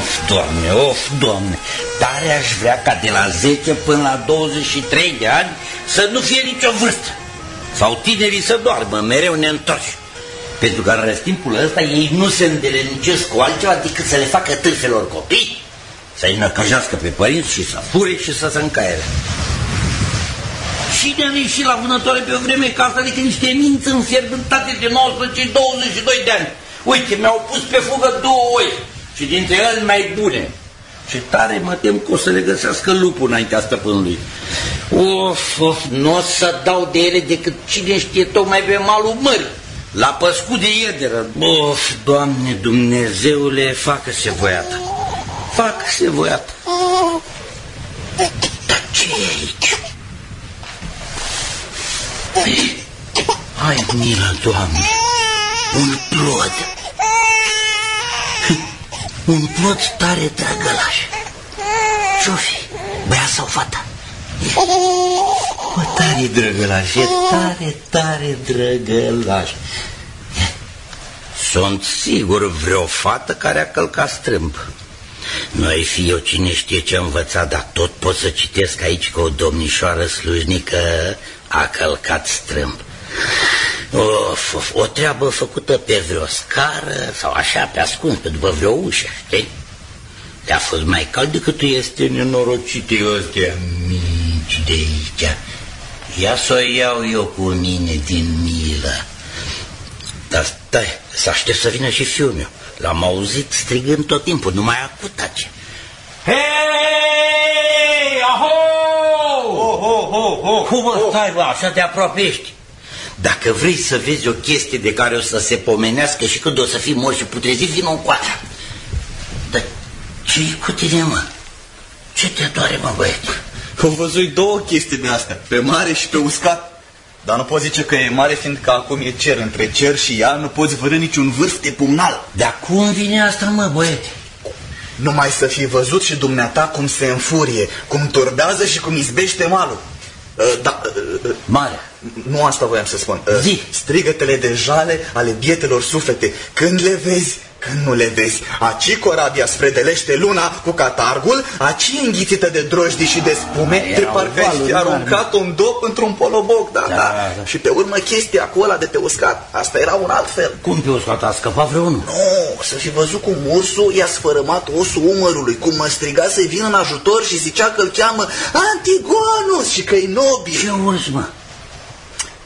Of, Doamne, of, Doamne, tare aș vrea ca de la 10 până la 23 de ani să nu fie nicio vârstă. Sau tinerii să doarmă, mereu ne întorci. Pentru că în răstimpul ăsta ei nu se îndelenicesc cu altceva decât să le facă târfelor copii, să-i năcăjească pe părinți și să fure și să se încaiere. Și ne-am ieșit la vânătoare pe o vreme ca asta decât niște minți înfierbântate de 19-22 de ani. Uite, mi-au pus pe fugă două oi și dintre ele mai bune. Ce tare mă tem că o să le găsească lupul înaintea stăpânului. Of, of, nu o să dau de ele decât cine știe tocmai pe malul mării, la păscut de iederă. Of, Doamne Dumnezeule, facă-se voiată. Facă-se voiată. Dar ce e aici? Hai, milă, Doamne, un plod. Un plod tare drăgălaș. Ce-o fi? Băiat sau fata? Bă, tare drăgălaș, e tare, tare drăgălaș. Sunt sigur vreo fată care a călcat strâmb. Nu ai fi eu cine știe ce învățat, dar tot pot să citesc aici că o domnișoară slujnică a călcat strâmb. Of, of, o treabă făcută pe vreo scară sau așa, pe ascuns, pe după vreo ușă, știi? Te-a fost mai cald decât tu este nenorocite ăstea mici de aici. Ia să o iau eu cu mine din milă. Dar stai, să aștept să vină și fiul meu. L-am auzit strigând tot timpul, numai a tace. Hei, aho! Ho, ho, ho, ho! Cum oh. stai, bă, așa te apropești? Dacă vrei să vezi o chestie de care o să se pomenească și când o să fii mort și putrezit, vină în coață. Dar ce cu tine, mă? Ce te doare, mă, băiete? Am văzut două chestii de astea, pe mare și pe uscat. Dar nu poți zice că e mare, fiindcă acum e cer. Între cer și ea nu poți vărâ niciun vârf de pumnal. Dar cum vine asta, mă, băiete? Numai să fi văzut și dumneata cum se înfurie, cum turbează și cum izbește malul. Uh, da, uh, uh, Mare. Nu asta voiam să spun. Zi. Strigătele de jale ale bietelor suflete. Când le vezi, când nu le vezi. Aci corabia spre delește luna cu catargul, aci înghițită de drojdi și de spume, de parcă ai fi aruncat un dop într-un poloboc, da, da, da, da. Și pe urmă chestia cu ăla de te uscat. Asta era un alt fel. Cum pe uscat? A scăpat vreunul? Nu, să fi văzut cum ursul i-a sfărămat osul umărului, cum mă striga să vină în ajutor și zicea că îl cheamă Antigonus și că-i nobil. Ce urs, mă?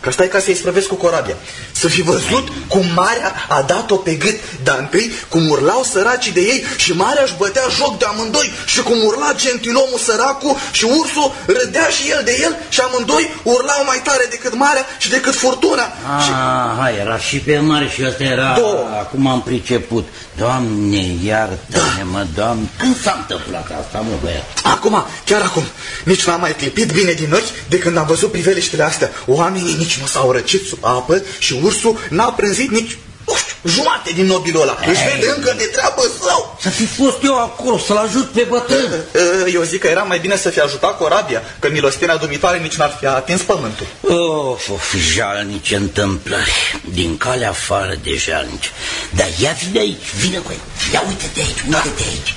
Că stai ca să-i sprăvesc cu corabia. Să fi văzut cum marea a dat-o pe gât, dar întâi cum urlau săracii de ei și marea își bătea joc de amândoi și cum urla gentilomul săracul și ursul râdea și el de el și amândoi urlau mai tare decât marea și decât furtuna. Ah, și... hai, era și pe mare și ăsta era... Două. Acum am priceput. Doamne, iartă-ne, mă, Doamne. Când s-a întâmplat asta, mă, băiat? Acum, chiar acum. Nici n-am mai clipit bine din ochi de când am văzut priveliștele astea. Oamenii nici nu s-au răcit sub apă și ursul n-a prânzit nici nu știu, jumate din nobilul ăla. Își vede încă de treabă sau... Să fi fost eu acolo, să-l ajut pe bătrân. Eu zic că era mai bine să fi ajutat corabia, că milostinea dumitoare nici n-ar fi atins pământul. Of, of, jalnice întâmplări. Din calea afară de jalnice. Dar ia vine aici, vine cu ei. Ia uite-te aici, uite-te aici.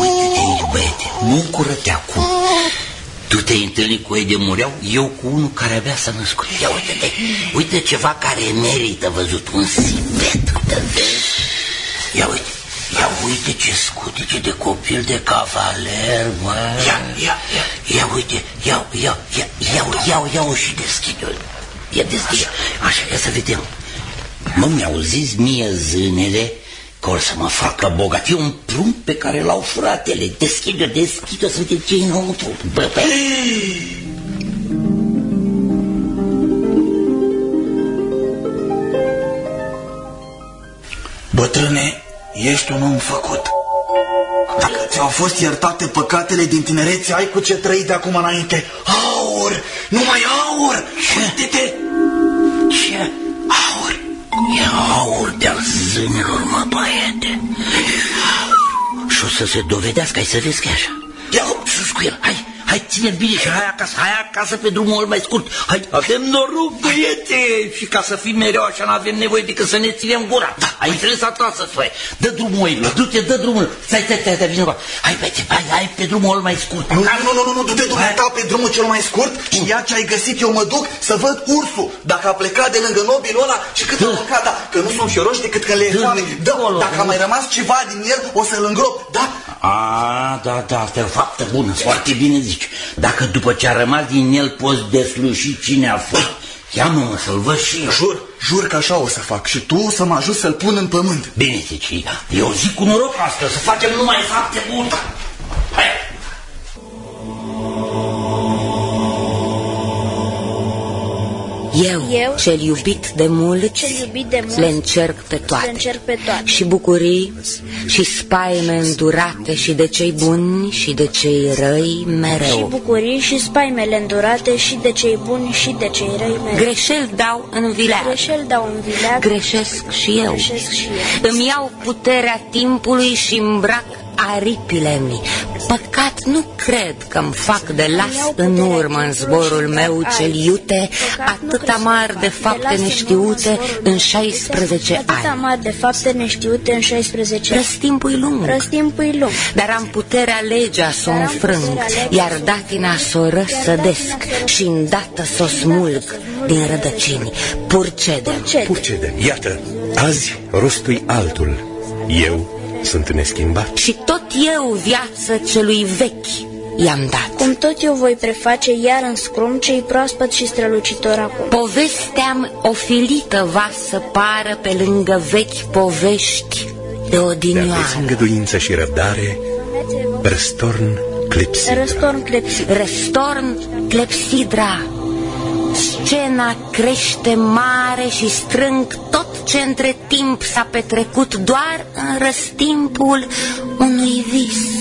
Uite-te aici, băiete, bucură-te acum. Tu te-ai întâlnit cu ei de mureau, eu cu unul care avea să născut. Ia uite-te, uite ceva care merită văzut, un sibet, uite, vezi? Ia uite, Ia uite ce scutice de copil de cavaler, mă. Ia, ia, ia. Ia uite, ia, ia, ia, ia, ia, ia, ia și deschide-o. Ia deschide Așa, ia să vedem. Mă, mi-au zis mie zânele că or să mă facă bogat. E un prunc pe care l-au fratele. Deschide-o, deschide-o să vedem ce e înăuntru. Bă, bă. Bătrâne, ești un om făcut. Dacă ți-au fost iertate păcatele din tinerețe, ai cu ce trăi de acum înainte. Aur! Numai aur! Uite-te! Ce? Aur! E aur de-al zânelor, mă, băiete. Și o să se dovedească, ai să vezi că e așa. Ia, sus cu el, hai, hai, ține bine și hai acasă, hai acasă pe drumul mai scurt. Hai, avem noroc, băiete! Și ca să fim mereu așa, nu avem nevoie decât să ne ținem gura. Da, ai înțeles asta să fie. Dă drumul oilor, du-te, dă drumul. Stai, stai, stai, stai, vină Hai, băiete, hai, hai pe drumul mai scurt. Nu, nu, nu, nu, nu, du-te dumneata pe drumul cel mai scurt și ia ce ai găsit, eu mă duc să văd ursul. Dacă a plecat de lângă nobilul ăla și cât a mâncat, da, că nu sunt șoroși decât că le e foame. Da, dacă a mai rămas ceva din el, o să-l îngrop, da? A, da, da, asta e o faptă bună, foarte bine zici. Dacă după ce a rămas din el poți desluși cine a fost, cheamă-mă să-l văd și eu. Jur, jur că așa o să fac și tu o să mă ajut să-l pun în pământ. Bine zici, eu zic cu noroc asta, să facem numai fapte bune. Hai! Eu, Eu cel iubit de mult, cel iubit de mult le încerc pe toate. Le încerc pe toate. Și bucurii și spaime îndurate și de cei buni și de cei răi mereu. Și bucurii și spaimele îndurate și de cei buni și de cei răi mereu. Greșel dau în vileag. Greșel dau în vileag. Greșesc și eu. Greșesc și eu. Îmi iau puterea timpului și îmbrac aripile mi. Păcat nu cred că-mi fac de las în urmă în zborul meu cel iute atâta mari de fapte neștiute în 16 ani. Atâta mari de fapte neștiute în 16 ani. Răstimpul lung. Răstimpul lung. Dar am puterea legea să o înfrâng, iar datina să o răsădesc și îndată să o smulg din rădăcini. Purcedem. Purcedem. Iată, azi rostul altul. Eu sunt neschimbat. Și tot eu viață celui vechi i-am dat. Cum tot eu voi preface iar în scrum cei proaspăt și strălucitor acum. Povesteam ofilită va să pară pe lângă vechi povești de odinioară. De îngăduință și răbdare, răstorn clepsidra. Răstorn clepsidra. Răstorn clepsidra. Scena crește mare și strâng tot ce între timp s-a petrecut doar în răstimpul unui vis.